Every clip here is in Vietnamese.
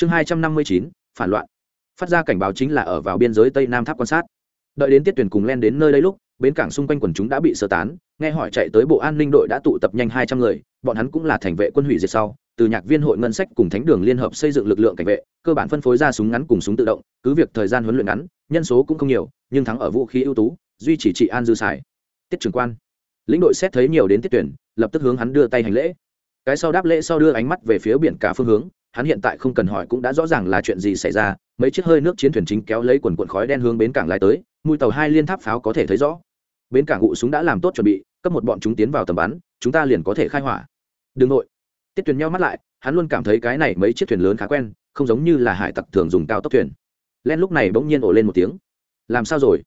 chương hai trăm năm mươi chín, phản loạn. Phát ra cảnh báo chính là ở vào biên giới tây nam tháp quan sát. Đợi đến tiết tuyển cùng len đến nơi đây lúc, bến cảng xung quanh quần chúng đã bị sơ tán, nghe hỏi chạy tới bộ an ninh đội đã tụ tập nhanh hai trăm người, bọn hắn cũng là thành vệ quân hủy diệt sau, từ nhạc viên hội ngân sách cùng thánh đường liên hợp xây dựng lực lượng cảnh vệ, cơ bản phân phối ra súng ngắn cùng súng tự động, cứ việc thời gian huấn luyện ngắn, nhân số cũng không nhiều, nhưng thắng ở vũ khí ưu tú, duy trì trị an dư xài. Tiết trưởng quan. Lĩnh đội xét thấy nhiều đến tiết tuyển, lập tức hướng hắn đưa tay hành lễ. Cái sau đáp lễ sau đưa ánh mắt về phía biển cả phương hướng hắn hiện tại không cần hỏi cũng đã rõ ràng là chuyện gì xảy ra, mấy chiếc hơi nước chiến thuyền chính kéo lấy quần quần khói đen hướng bến cảng lại tới mũi tàu hai liên tháp pháo có thể thấy rõ. Bến cảng ụ súng đã làm tốt chuẩn bị, cấp một bọn chúng tiến vào tầm bắn, chúng ta liền có thể khai hỏa. Đừng nội. Tiết tuyền nhau mắt lại, hắn luôn cảm thấy cái này mấy chiếc thuyền lớn khá quen, không giống như là hải tặc thường dùng cao tốc thuyền. Len lúc này bỗng nhiên ổ lên một tiếng. Làm sao rồi?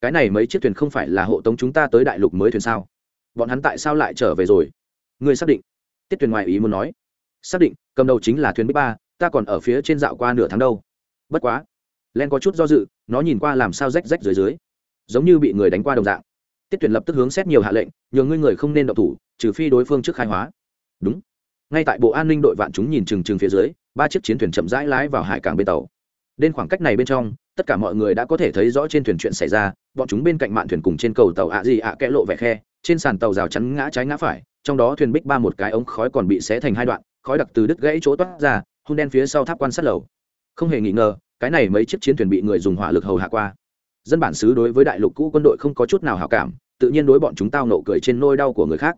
Cái này mấy chiếc thuyền không phải là hộ tống chúng ta tới đại lục mới thuyền sao? Bọn hắn tại sao lại trở về rồi? Ngươi xác định. Tiết tuyền ngoài ý muốn nói. Xác định cầm đầu chính là thuyền bích ba, ta còn ở phía trên dạo qua nửa tháng đâu. Bất quá, len có chút do dự, nó nhìn qua làm sao rách rách dưới dưới. Giống như bị người đánh qua đồng dạng. Tiết tuyển lập tức hướng xét nhiều hạ lệnh nhờ ngươi người không nên động thủ, trừ phi đối phương trước khai hóa. Đúng. Ngay tại bộ an ninh đội vạn chúng nhìn chừng chừng phía dưới, ba chiếc chiến thuyền chậm rãi lái vào hải cảng bên tàu. Đến khoảng cách này bên trong, tất cả mọi người đã có thể thấy rõ trên thuyền chuyện xảy ra, bọn chúng bên cạnh mạn thuyền cùng trên cầu tàu ạ gì ạ kẽ lộ vẻ khe, trên sàn tàu rào chắn ngã trái ngã phải, trong đó thuyền bích ba một cái ống khói còn bị xé thành hai đoạn khói đặc từ đứt gãy chỗ toát ra hung đen phía sau tháp quan sát lầu. Không hề nghi ngờ, cái này mấy chiếc chiến thuyền bị người dùng hỏa lực hầu hạ qua. Dân bản xứ đối với đại lục cũ quân đội không có chút nào hảo cảm, tự nhiên đối bọn chúng tao nộ cười trên nôi đau của người khác.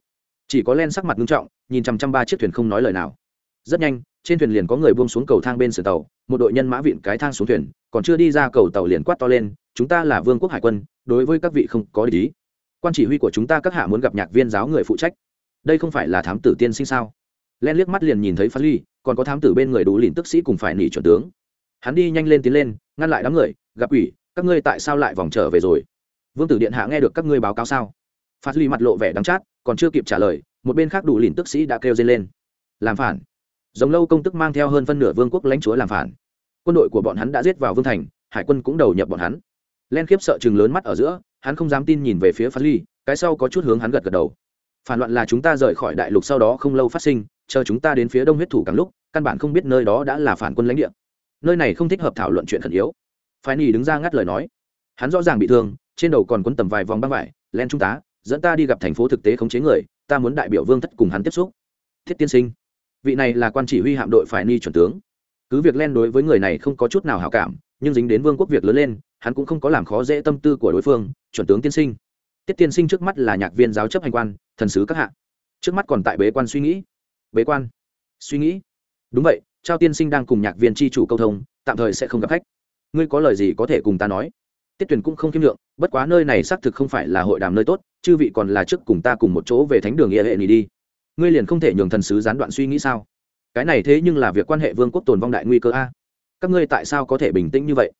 Chỉ có len sắc mặt nghiêm trọng, nhìn chằm chằm ba chiếc thuyền không nói lời nào. Rất nhanh, trên thuyền liền có người buông xuống cầu thang bên sườn tàu, một đội nhân mã vịn cái thang xuống thuyền, còn chưa đi ra cầu tàu liền quát to lên, chúng ta là vương quốc hải quân, đối với các vị không có lý quan chỉ huy của chúng ta các hạ muốn gặp nhạc viên giáo người phụ trách. Đây không phải là thám tử tiên sinh sao? Len liếc mắt liền nhìn thấy phát ly, còn có thám tử bên người đủ lìn tức sĩ cùng phải nỉ chuẩn tướng. Hắn đi nhanh lên tiến lên, ngăn lại đám người, gặp ủy, các ngươi tại sao lại vòng trở về rồi? Vương tử điện hạ nghe được các ngươi báo cáo sao? Phát ly mặt lộ vẻ đắng chát, còn chưa kịp trả lời, một bên khác đủ lìn tức sĩ đã kêu dây lên. Làm phản. Giống lâu công tức mang theo hơn phân nửa vương quốc lãnh chúa làm phản. Quân đội của bọn hắn đã giết vào vương thành, hải quân cũng đầu nhập bọn hắn. Len khiếp sợ chừng lớn mắt ở giữa, hắn không dám tin nhìn về phía phát ly, cái sau có chút hướng hắn gật gật đầu. Phản loạn là chúng ta rời khỏi đại lục sau đó không lâu phát sinh chờ chúng ta đến phía đông huyết thủ càng lúc, căn bản không biết nơi đó đã là phản quân lãnh địa. Nơi này không thích hợp thảo luận chuyện khẩn yếu. Phái nỉ đứng ra ngắt lời nói. Hắn rõ ràng bị thương, trên đầu còn quấn tầm vài vòng băng vải, len trung tá, dẫn ta đi gặp thành phố thực tế khống chế người, ta muốn đại biểu vương thất cùng hắn tiếp xúc. Thiết tiên sinh, vị này là quan chỉ huy hạm đội phải ni chuẩn tướng. Cứ việc len đối với người này không có chút nào hảo cảm, nhưng dính đến vương quốc việc lớn lên, hắn cũng không có làm khó dễ tâm tư của đối phương, chuẩn tướng tiên sinh. Tiết tiên sinh trước mắt là nhạc viên giáo chấp hành quan, thần sứ các hạ. Trước mắt còn tại bế quan suy nghĩ bế quan. Suy nghĩ. Đúng vậy, trao tiên sinh đang cùng nhạc viên tri chủ câu thông, tạm thời sẽ không gặp khách. Ngươi có lời gì có thể cùng ta nói? Tiết tuyển cũng không kiêm lượng bất quá nơi này xác thực không phải là hội đàm nơi tốt, chư vị còn là trước cùng ta cùng một chỗ về thánh đường nghĩa hệ này đi. Ngươi liền không thể nhường thần sứ gián đoạn suy nghĩ sao? Cái này thế nhưng là việc quan hệ vương quốc tồn vong đại nguy cơ a. Các ngươi tại sao có thể bình tĩnh như vậy?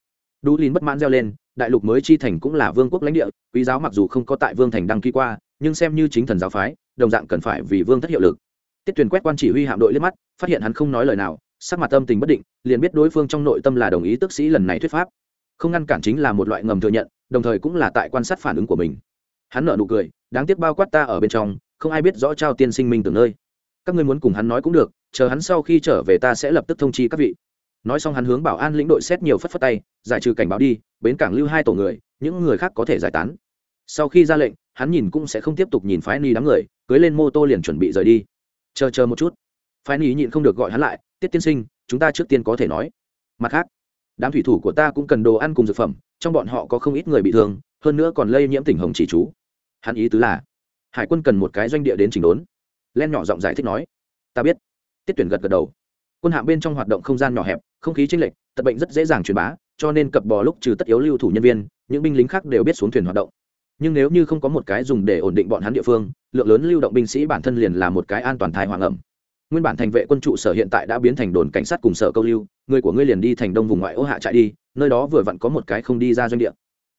Đu lin bất mãn reo lên, đại lục mới chi thành cũng là vương quốc lãnh địa, quý giáo mặc dù không có tại vương thành đăng ký qua, nhưng xem như chính thần giáo phái, đồng dạng cần phải vì vương thất hiệu lực tiết tuyền quét quan chỉ huy hạm đội liếc mắt, phát hiện hắn không nói lời nào, sắc mặt tâm tình bất định, liền biết đối phương trong nội tâm là đồng ý tức sĩ lần này thuyết pháp. Không ngăn cản chính là một loại ngầm thừa nhận, đồng thời cũng là tại quan sát phản ứng của mình. Hắn nợ nụ cười, đáng tiếc bao quát ta ở bên trong, không ai biết rõ trao tiên sinh minh từ nơi. Các ngươi muốn cùng hắn nói cũng được, chờ hắn sau khi trở về ta sẽ lập tức thông chi các vị. Nói xong hắn hướng bảo an lĩnh đội xét nhiều phất phất tay, giải trừ cảnh báo đi, bến cảng lưu hai tổ người, những người khác có thể giải tán. Sau khi ra lệnh, hắn nhìn cũng sẽ không tiếp tục nhìn phái ni đám người, cưới lên mô tô liền chuẩn bị rời đi chờ chờ một chút. Phái ni nhịn không được gọi hắn lại, tiết tiên sinh, chúng ta trước tiên có thể nói. Mặt khác, đám thủy thủ của ta cũng cần đồ ăn cùng dược phẩm, trong bọn họ có không ít người bị thương, hơn nữa còn lây nhiễm tỉnh hồng chỉ chú. Hắn ý tứ là, hải quân cần một cái doanh địa đến chỉnh đốn. Len nhỏ giọng giải thích nói, ta biết. Tiết tuyển gật gật đầu. Quân hạm bên trong hoạt động không gian nhỏ hẹp, không khí chênh lệch, tật bệnh rất dễ dàng truyền bá, cho nên cập bò lúc trừ tất yếu lưu thủ nhân viên, những binh lính khác đều biết xuống thuyền hoạt động nhưng nếu như không có một cái dùng để ổn định bọn hắn địa phương, lượng lớn lưu động binh sĩ bản thân liền là một cái an toàn thai hoàng ẩm. Nguyên bản thành vệ quân trụ sở hiện tại đã biến thành đồn cảnh sát cùng sở câu lưu, người của ngươi liền đi thành đông vùng ngoại ô hạ trại đi, nơi đó vừa vặn có một cái không đi ra doanh địa.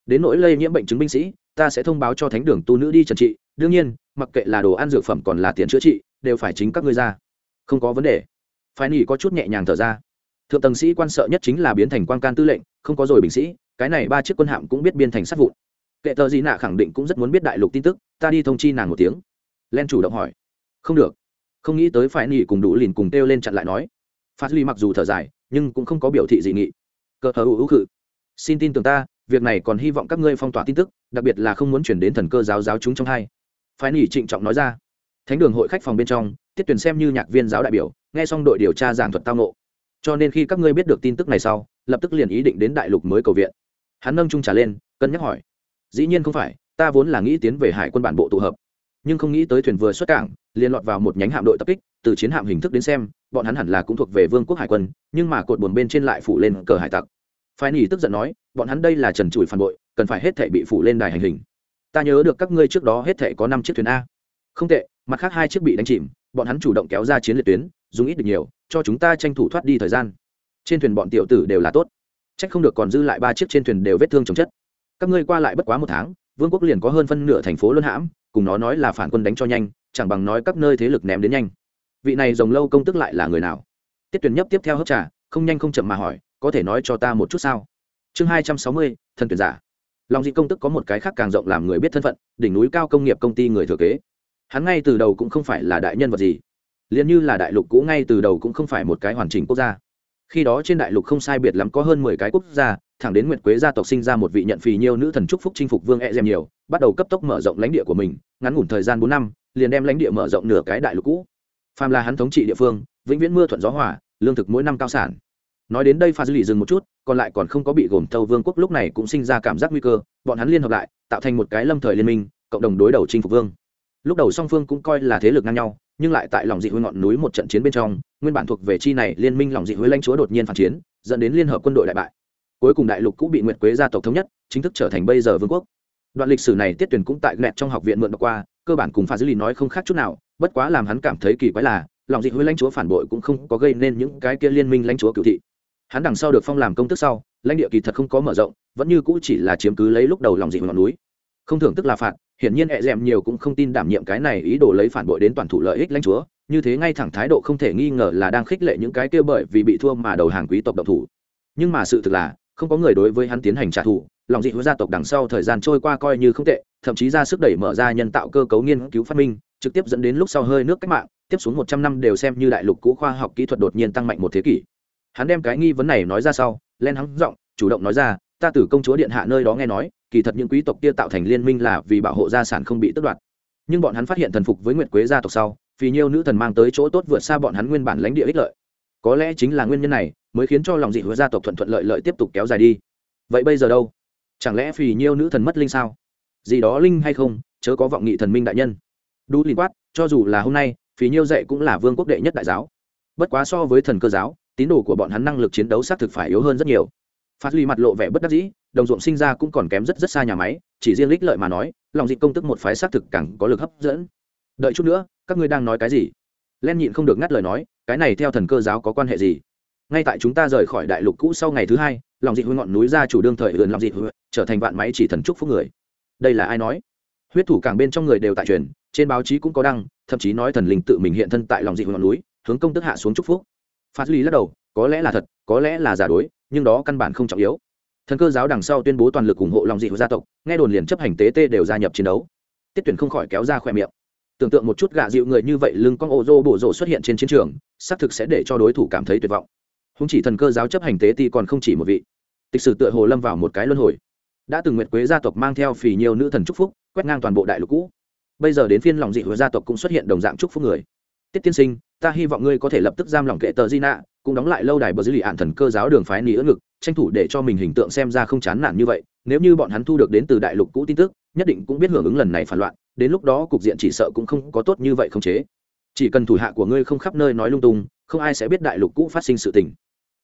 Đến nỗi lây nhiễm bệnh chứng binh sĩ, ta sẽ thông báo cho thánh đường tu nữ đi trần trị. Đương nhiên, mặc kệ là đồ ăn dược phẩm còn là tiền chữa trị, đều phải chính các ngươi ra. Không có vấn đề. Phải nỉ có chút nhẹ nhàng thở ra. Thượng tầng sĩ quan sợ nhất chính là biến thành quan can tư lệnh, không có rồi binh sĩ, cái này ba chiếc quân hạm cũng biết biên thành sát vụn kệ tờ gì nạ khẳng định cũng rất muốn biết đại lục tin tức, ta đi thông chi nàng một tiếng. Len chủ động hỏi. Không được. Không nghĩ tới phải nghỉ cùng đủ lìn cùng kêu lên chặn lại nói. Phát ly mặc dù thở dài, nhưng cũng không có biểu thị dị nghị. Cờ hờ ưu khự. Xin tin tưởng ta, việc này còn hy vọng các ngươi phong tỏa tin tức, đặc biệt là không muốn chuyển đến thần cơ giáo giáo chúng trong hai. Phái nỉ trịnh trọng nói ra. Thánh đường hội khách phòng bên trong, tiết tuyển xem như nhạc viên giáo đại biểu, nghe xong đội điều tra giảng thuật tao nộ cho nên khi các ngươi biết được tin tức này sau, lập tức liền ý định đến đại lục mới cầu viện. Hắn nâng trung trả lên, cân nhắc hỏi dĩ nhiên không phải, ta vốn là nghĩ tiến về hải quân bản bộ tụ hợp. Nhưng không nghĩ tới thuyền vừa xuất cảng liên lọt vào một nhánh hạm đội tập kích, từ chiến hạm hình thức đến xem, bọn hắn hẳn là cũng thuộc về vương quốc hải quân, nhưng mà cột buồn bên trên lại phủ lên cờ hải tặc. Phái nỉ tức giận nói, bọn hắn đây là trần trụi phản bội, cần phải hết thể bị phủ lên đài hành hình. Ta nhớ được các ngươi trước đó hết thể có năm chiếc thuyền a. Không tệ, mặt khác hai chiếc bị đánh chìm, bọn hắn chủ động kéo ra chiến liệt tuyến, dùng ít được nhiều, cho chúng ta tranh thủ thoát đi thời gian. Trên thuyền bọn tiểu tử đều là tốt. Trách không được còn dư lại ba chiếc trên thuyền đều vết thương chồng chất các ngươi qua lại bất quá một tháng, vương quốc liền có hơn phân nửa thành phố luân hãm, cùng nó nói là phản quân đánh cho nhanh, chẳng bằng nói các nơi thế lực ném đến nhanh. Vị này rồng lâu công tức lại là người nào? Tiết tuyển nhấp tiếp theo hấp trà, không nhanh không chậm mà hỏi, có thể nói cho ta một chút sao? Chương hai trăm sáu mươi, thần tuyển giả. Lòng dị công tức có một cái khác càng rộng làm người biết thân phận, đỉnh núi cao công nghiệp công ty người thừa kế. Hắn ngay từ đầu cũng không phải là đại nhân vật gì. Liền như là đại lục cũ ngay từ đầu cũng không phải một cái hoàn chỉnh quốc gia khi đó trên đại lục không sai biệt lắm có hơn mười cái quốc gia, thẳng đến nguyệt quế gia tộc sinh ra một vị nhận phì nhiêu nữ thần trúc phúc chinh phục vương e dèm nhiều, bắt đầu cấp tốc mở rộng lãnh địa của mình, ngắn ngủn thời gian bốn năm, liền đem lãnh địa mở rộng nửa cái đại lục cũ. Phàm là hắn thống trị địa phương, vĩnh viễn mưa thuận gió hỏa lương thực mỗi năm cao sản. Nói đến đây pha dư lì dừng một chút, còn lại còn không có bị gồm thâu vương quốc lúc này cũng sinh ra cảm giác nguy cơ, bọn hắn liên hợp lại, tạo thành một cái lâm thời liên minh, cộng đồng đối đầu chinh phục vương. Lúc đầu song phương cũng coi là thế lực ngang nhau nhưng lại tại lòng dị huế ngọn núi một trận chiến bên trong, nguyên bản thuộc về chi này liên minh lòng dị huế lãnh chúa đột nhiên phản chiến, dẫn đến liên hợp quân đội đại bại. Cuối cùng đại lục cũng bị nguyệt quế gia tộc thống nhất, chính thức trở thành bây giờ vương quốc. Đoạn lịch sử này tiết tuyển cũng tại nẹt trong học viện mượn đọc qua, cơ bản cùng pha dữ lì nói không khác chút nào, bất quá làm hắn cảm thấy kỳ quái là, lòng dị huế lãnh chúa phản bội cũng không có gây nên những cái kia liên minh lãnh chúa cựu thị. Hắn đằng sau được phong làm công tức sau, lãnh địa kỳ thật không có mở rộng, vẫn như cũ chỉ là chiếm cứ lấy lúc đầu lòng dị ngọn núi không thưởng tức là phạt, hiển nhiên hẹ rèm nhiều cũng không tin đảm nhiệm cái này ý đồ lấy phản bội đến toàn thủ lợi ích lãnh chúa, như thế ngay thẳng thái độ không thể nghi ngờ là đang khích lệ những cái kia bởi vì bị thua mà đầu hàng quý tộc độc thủ. Nhưng mà sự thực là, không có người đối với hắn tiến hành trả thù, lòng dị hứa gia tộc đằng sau thời gian trôi qua coi như không tệ, thậm chí ra sức đẩy mở ra nhân tạo cơ cấu nghiên cứu phát minh, trực tiếp dẫn đến lúc sau hơi nước cách mạng, tiếp xuống một trăm năm đều xem như đại lục cũ khoa học kỹ thuật đột nhiên tăng mạnh một thế kỷ. Hắn đem cái nghi vấn này nói ra sau, len hắn giọng, chủ động nói ra ta từ công chúa điện hạ nơi đó nghe nói, kỳ thật những quý tộc kia tạo thành liên minh là vì bảo hộ gia sản không bị tước đoạt. Nhưng bọn hắn phát hiện thần phục với nguyệt quế gia tộc sau, vì nhiều nữ thần mang tới chỗ tốt vượt xa bọn hắn nguyên bản lãnh địa ích lợi. Có lẽ chính là nguyên nhân này, mới khiến cho lòng dị hứa gia tộc thuận thuận lợi lợi tiếp tục kéo dài đi. Vậy bây giờ đâu? Chẳng lẽ vì nhiều nữ thần mất linh sao? Gì đó linh hay không, chớ có vọng nghị thần minh đại nhân. Đu linh quát, cho dù là hôm nay phí nhiêu dạy cũng là vương quốc đệ nhất đại giáo. Bất quá so với thần cơ giáo, tín đồ của bọn hắn năng lực chiến đấu xác thực phải yếu hơn rất nhiều phát ly mặt lộ vẻ bất đắc dĩ, đồng ruộng sinh ra cũng còn kém rất rất xa nhà máy, chỉ riêng lích lợi mà nói, lòng dịch công tức một phái xác thực càng có lực hấp dẫn. Đợi chút nữa, các ngươi đang nói cái gì? Len nhịn không được ngắt lời nói, cái này theo thần cơ giáo có quan hệ gì? Ngay tại chúng ta rời khỏi đại lục cũ sau ngày thứ hai, lòng dị huy ngọn núi ra chủ đương thời ườn lòng dị hư, trở thành vạn máy chỉ thần trúc phúc người. Đây là ai nói? Huyết thủ càng bên trong người đều tại truyền, trên báo chí cũng có đăng, thậm chí nói thần linh tự mình hiện thân tại lòng dị huy ngọn núi, hướng công tức hạ xuống trúc phúc. Phát ly lắc đầu, có lẽ là thật, có lẽ là giả đối nhưng đó căn bản không trọng yếu. Thần cơ giáo đằng sau tuyên bố toàn lực ủng hộ lòng dị gia tộc, nghe đồn liền chấp hành tế tê đều gia nhập chiến đấu. Tiết tuyển không khỏi kéo ra khỏe miệng. Tưởng tượng một chút gạ dịu người như vậy lưng con ô rô bổ rộ xuất hiện trên chiến trường, xác thực sẽ để cho đối thủ cảm thấy tuyệt vọng. Không chỉ thần cơ giáo chấp hành tế ti còn không chỉ một vị. Tịch sử tựa hồ lâm vào một cái luân hồi. Đã từng nguyệt quế gia tộc mang theo phì nhiều nữ thần chúc phúc, quét ngang toàn bộ đại lục cũ. Bây giờ đến phiên lòng dị của gia tộc cũng xuất hiện đồng dạng chúc phúc người. Tiết tiên sinh, ta hy vọng ngươi có thể lập tức giam lòng kệ tờ di nạ cũng đóng lại lâu đài bờ dư lì ạn thần cơ giáo đường phái ní ưỡn ngực, tranh thủ để cho mình hình tượng xem ra không chán nản như vậy, nếu như bọn hắn thu được đến từ đại lục cũ tin tức, nhất định cũng biết hưởng ứng lần này phản loạn, đến lúc đó cục diện chỉ sợ cũng không có tốt như vậy không chế. Chỉ cần thủ hạ của ngươi không khắp nơi nói lung tung, không ai sẽ biết đại lục cũ phát sinh sự tình.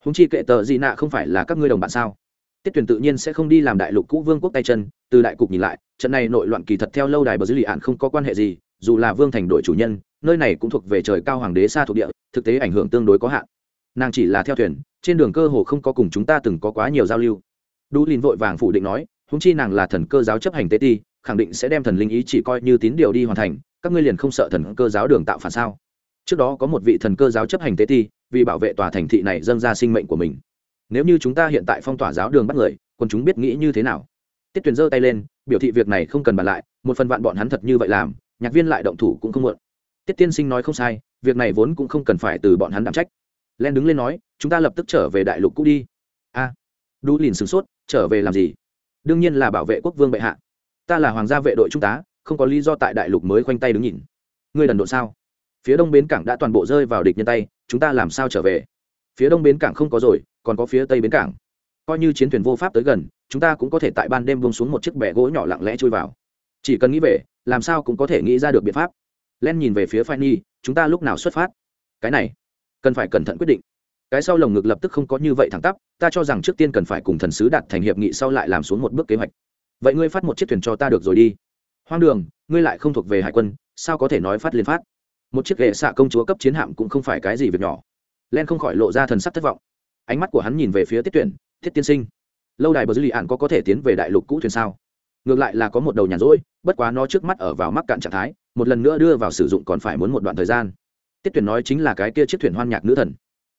Húng chi kệ tờ gì nạ không phải là các ngươi đồng bạn sao? Tiết tuyển tự nhiên sẽ không đi làm đại lục cũ vương quốc tay chân, từ đại cục nhìn lại, trận này nội loạn kỳ thật theo lâu đài bờ dư lì ạn không có quan hệ gì, dù là vương thành đội chủ nhân, nơi này cũng thuộc về trời cao hoàng đế xa thuộc địa, thực tế ảnh hưởng tương đối có hạn nàng chỉ là theo thuyền, trên đường cơ hồ không có cùng chúng ta từng có quá nhiều giao lưu. Đu lìn vội vàng phủ định nói húng chi nàng là thần cơ giáo chấp hành tế ti, khẳng định sẽ đem thần linh ý chỉ coi như tín điều đi hoàn thành, các ngươi liền không sợ thần cơ giáo đường tạo phản sao? Trước đó có một vị thần cơ giáo chấp hành tế ti, vì bảo vệ tòa thành thị này dâng ra sinh mệnh của mình. Nếu như chúng ta hiện tại phong tỏa giáo đường bắt người còn chúng biết nghĩ như thế nào? Tiết tuyền giơ tay lên, biểu thị việc này không cần bàn lại, một phần vạn bọn hắn thật như vậy làm, nhạc viên lại động thủ cũng không muộn. Tiết tiên sinh nói không sai, việc này vốn cũng không cần phải từ bọn hắn đảm trách len đứng lên nói chúng ta lập tức trở về đại lục cũ đi. A đu lìn sửng sốt trở về làm gì? Đương nhiên là bảo vệ quốc vương bệ hạ. Ta là hoàng gia vệ đội trung tá không có lý do tại đại lục mới khoanh tay đứng nhìn. Ngươi đần độ sao? Phía đông bến cảng đã toàn bộ rơi vào địch nhân tay chúng ta làm sao trở về? Phía đông bến cảng không có rồi còn có phía tây bến cảng. Coi như chiến thuyền vô pháp tới gần chúng ta cũng có thể tại ban đêm vông xuống một chiếc bè gỗ nhỏ lặng lẽ trôi vào. Chỉ cần nghĩ về làm sao cũng có thể nghĩ ra được biện pháp. Len nhìn về phía Fanny, chúng ta lúc nào xuất phát? Cái này cần phải cẩn thận quyết định. Cái sau lồng ngực lập tức không có như vậy thẳng tắp, ta cho rằng trước tiên cần phải cùng thần sứ đạt thành hiệp nghị sau lại làm xuống một bước kế hoạch. Vậy ngươi phát một chiếc thuyền cho ta được rồi đi. Hoang đường, ngươi lại không thuộc về hải quân, sao có thể nói phát liên phát? Một chiếc ghệ xạ công chúa cấp chiến hạm cũng không phải cái gì việc nhỏ. Len không khỏi lộ ra thần sắc thất vọng. Ánh mắt của hắn nhìn về phía tiết tuyển thiết tiên sinh, lâu đài bờ dư lì ạn có có thể tiến về đại lục cũ thuyền sao? Ngược lại là có một đầu nhàn rỗi, bất quá nó trước mắt ở vào mắc cạn trạng thái, một lần nữa đưa vào sử dụng còn phải muốn một đoạn thời gian tiết tuyển nói chính là cái kia chiếc thuyền hoan nhạc nữ thần.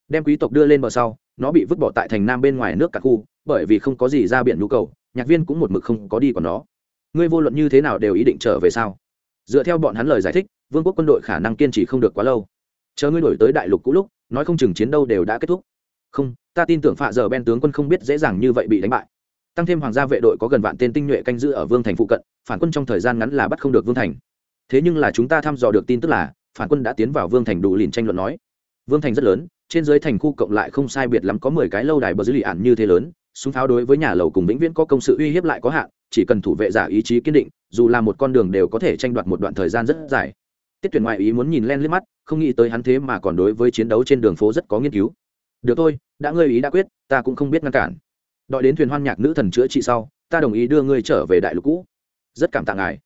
Đem quý tộc đưa lên bờ sau, nó bị vứt bỏ tại thành nam bên ngoài nước cả khu, bởi vì không có gì ra biển nhu cầu, nhạc viên cũng một mực không có đi còn nó. Ngươi vô luận như thế nào đều ý định trở về sao? Dựa theo bọn hắn lời giải thích, vương quốc quân đội khả năng kiên trì không được quá lâu. Chờ ngươi đổi tới đại lục cũ lúc, nói không chừng chiến đâu đều đã kết thúc. Không, ta tin tưởng phạ giờ ben tướng quân không biết dễ dàng như vậy bị đánh bại. Tăng thêm hoàng gia vệ đội có gần vạn tên tinh nhuệ canh giữ ở vương thành phụ cận, phản quân trong thời gian ngắn là bắt không được vương thành. Thế nhưng là chúng ta thăm dò được tin tức là phản quân đã tiến vào vương thành đủ lìn tranh luận nói. Vương thành rất lớn, trên dưới thành khu cộng lại không sai biệt lắm có mười cái lâu đài bờ dưới lì ạn như thế lớn, súng pháo đối với nhà lầu cùng vĩnh viễn có công sự uy hiếp lại có hạn, chỉ cần thủ vệ giả ý chí kiên định, dù là một con đường đều có thể tranh đoạt một đoạn thời gian rất dài. Tiết tuyển ngoại ý muốn nhìn len liếc mắt, không nghĩ tới hắn thế mà còn đối với chiến đấu trên đường phố rất có nghiên cứu. Được thôi, đã ngươi ý đã quyết, ta cũng không biết ngăn cản. Đợi đến thuyền hoan nhạc nữ thần chữa trị sau, ta đồng ý đưa ngươi trở về đại lục cũ. Rất cảm tạ ngài.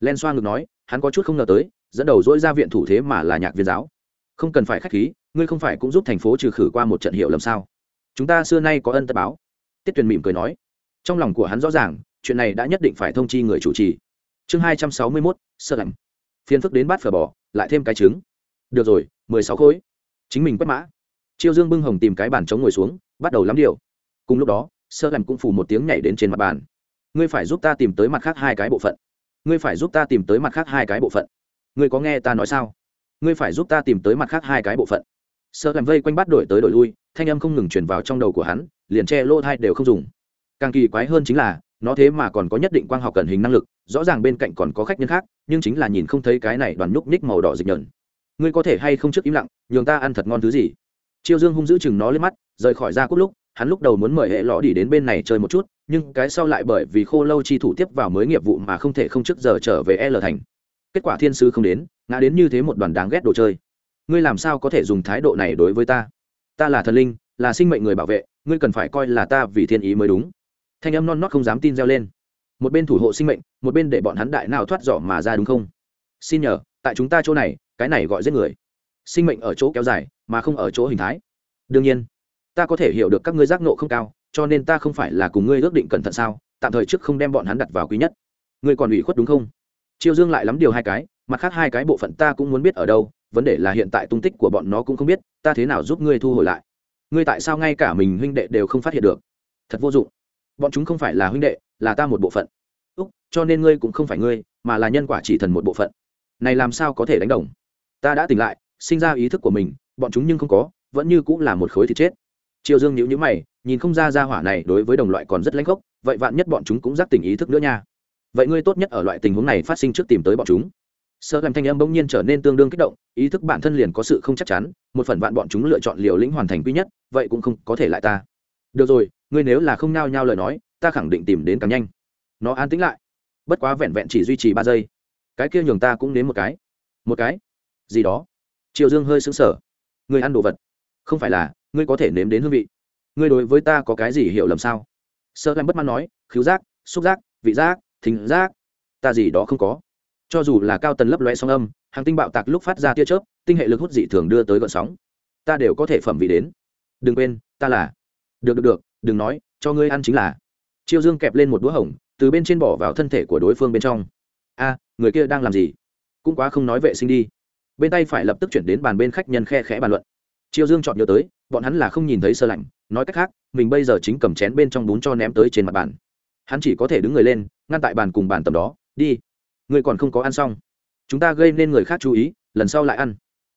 Len xoa ngực nói, hắn có chút không ngờ tới dẫn đầu dỗi ra viện thủ thế mà là nhạc viên giáo. Không cần phải k h á c h khí, ngươi không phải cũng giúp thành phố trừ khử qua một trận hiệu lầm sao? Chúng ta xưa nay có ân tất báo. Tiết tuyền mỉm cười nói. Trong lòng của hắn rõ ràng, chuyện này đã nhất định phải thông chi người chủ trì. Chương hai trăm sáu mươi mốt sơ lạnh. Phiền phức đến bát phở bỏ lại thêm cái trứng. Được rồi, mười sáu khối. Chính mình quét mã. Chiêu dương bưng hồng tìm cái bàn chống ngồi xuống, bắt đầu lắm điều. Cùng lúc đó sơ lạnh cũng phủ một tiếng nhảy đến trên mặt bàn. Ngươi phải giúp ta tìm tới mặt khác hai cái bộ phận. Ngươi phải giúp ta tìm tới mặt khác hai cái bộ phận ngươi có nghe ta nói sao? Ngươi phải giúp ta tìm tới mặt khác hai cái bộ phận. Sợ làm vây quanh bắt đổi tới đổi lui, thanh âm không ngừng truyền vào trong đầu của hắn, liền che lỗ thai đều không dùng. Càng kỳ quái hơn chính là, nó thế mà còn có nhất định quang học cần hình năng lực, rõ ràng bên cạnh còn có khách nhân khác, nhưng chính là nhìn không thấy cái này đoàn nhúc ních màu đỏ dịch nhờn. Ngươi có thể hay không trước im lặng, nhường ta ăn thật ngon thứ gì? Chiêu dương hung giữ chừng nó lên mắt, rời khỏi ra cút lúc, hắn lúc đầu muốn mời hệ lọ đi đến bên này chơi một chút, nhưng cái sau lại bởi vì khô lâu chi thủ tiếp vào mới nghiệp vụ mà không thể không trước giờ trở về l thành kết quả thiên sứ không đến, ngã đến như thế một đoàn đáng ghét đồ chơi. Ngươi làm sao có thể dùng thái độ này đối với ta? Ta là thần linh, là sinh mệnh người bảo vệ, ngươi cần phải coi là ta vì thiên ý mới đúng. Thanh âm non nót không dám tin reo lên. Một bên thủ hộ sinh mệnh, một bên để bọn hắn đại nào thoát dọ mà ra đúng không? Xin nhờ, tại chúng ta chỗ này, cái này gọi giết người. Sinh mệnh ở chỗ kéo dài, mà không ở chỗ hình thái. Đương nhiên, ta có thể hiểu được các ngươi giác nộ không cao, cho nên ta không phải là cùng ngươi ước định cẩn thận sao? Tạm thời trước không đem bọn hắn đặt vào quý nhất. Ngươi còn ủy khuất đúng không? Chiêu dương lại lắm điều hai cái, mặt khác hai cái bộ phận ta cũng muốn biết ở đâu, vấn đề là hiện tại tung tích của bọn nó cũng không biết, ta thế nào giúp ngươi thu hồi lại? Ngươi tại sao ngay cả mình huynh đệ đều không phát hiện được? Thật vô dụng. Bọn chúng không phải là huynh đệ, là ta một bộ phận. Úc, cho nên ngươi cũng không phải ngươi, mà là nhân quả chỉ thần một bộ phận. Này làm sao có thể đánh đồng? Ta đã tỉnh lại, sinh ra ý thức của mình, bọn chúng nhưng không có, vẫn như cũng là một khối thịt chết. Triều dương nhữ nhữ mày, nhìn không ra ra hỏa này đối với đồng loại còn rất lãnh gốc, vậy vạn nhất bọn chúng cũng giác tỉnh ý thức nữa nha vậy ngươi tốt nhất ở loại tình huống này phát sinh trước tìm tới bọn chúng. Sơ làm thanh âm bỗng nhiên trở nên tương đương kích động, ý thức bản thân liền có sự không chắc chắn, một phần vạn bọn chúng lựa chọn liều lĩnh hoàn thành quý nhất, vậy cũng không có thể lại ta. Được rồi, ngươi nếu là không nao nhao lời nói, ta khẳng định tìm đến càng nhanh. Nó an tĩnh lại. Bất quá vẹn vẹn chỉ duy trì ba giây. Cái kia nhường ta cũng đến một cái. Một cái? Gì đó. Triệu dương hơi sững sờ. Ngươi ăn đồ vật. Không phải là, ngươi có thể nếm đến hương vị. Ngươi đối với ta có cái gì hiểu lầm sao? Sơ làm bất mãn nói khiếu giác, xúc giác, vị giác thính giác. Ta gì đó không có. Cho dù là cao tần lấp loe sóng âm, hàng tinh bạo tạc lúc phát ra tia chớp, tinh hệ lực hút dị thường đưa tới gọn sóng. Ta đều có thể phẩm vị đến. Đừng quên, ta là. Được được được, đừng nói, cho ngươi ăn chính là. Chiêu dương kẹp lên một đũa hồng, từ bên trên bỏ vào thân thể của đối phương bên trong. A, người kia đang làm gì? Cũng quá không nói vệ sinh đi. Bên tay phải lập tức chuyển đến bàn bên khách nhân khe khẽ bàn luận. Chiêu dương chọn nhớ tới, bọn hắn là không nhìn thấy sơ lạnh, nói cách khác, mình bây giờ chính cầm chén bên trong bún cho ném tới trên mặt bàn hắn chỉ có thể đứng người lên, ngăn tại bàn cùng bàn tầm đó, đi người còn không có ăn xong. Chúng ta gây nên người khác chú ý, lần sau lại ăn.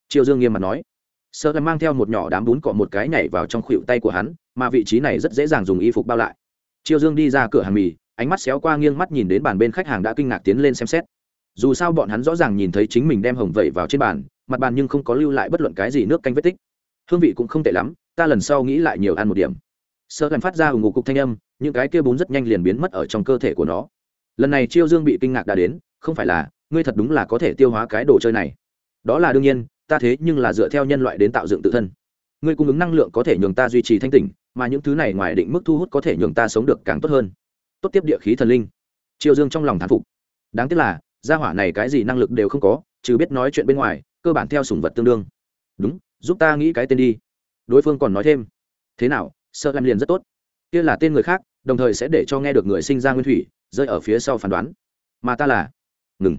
Triều dương nghiêm mặt nói. Sợ làm mang theo một nhỏ đám bún cọ một cái nhảy vào trong khuỷu tay của hắn, mà vị trí này rất dễ dàng dùng y phục bao lại. Triệu dương đi ra cửa hàng mì, ánh mắt xéo qua nghiêng mắt nhìn đến bàn bên khách hàng đã kinh ngạc tiến lên xem xét. Dù sao bọn hắn rõ ràng nhìn thấy chính mình đem hồng vẩy vào trên bàn, mặt bàn nhưng không có lưu lại bất luận cái gì nước canh vết tích. Hương vị cũng không tệ lắm, ta lần sau nghĩ lại nhiều ăn một điểm. Sợ làm phát ra ủng ngục cục thanh âm những cái kia bún rất nhanh liền biến mất ở trong cơ thể của nó. Lần này chiêu dương bị kinh ngạc đã đến, không phải là, ngươi thật đúng là có thể tiêu hóa cái đồ chơi này. Đó là đương nhiên, ta thế nhưng là dựa theo nhân loại đến tạo dựng tự thân. Ngươi cung ứng năng lượng có thể nhường ta duy trì thanh tỉnh, mà những thứ này ngoài định mức thu hút có thể nhường ta sống được càng tốt hơn. Tốt tiếp địa khí thần linh. Triều dương trong lòng thán phục. Đáng tiếc là, gia hỏa này cái gì năng lực đều không có chứ biết nói chuyện bên ngoài, cơ bản theo sủng vật tương đương. Đúng, giúp ta nghĩ cái tên đi. Đối phương còn nói thêm. Thế nào, sợ làm liền rất tốt. Kia là tên người khác đồng thời sẽ để cho nghe được người sinh ra nguyên thủy, rơi ở phía sau phán đoán. Mà ta là ngừng.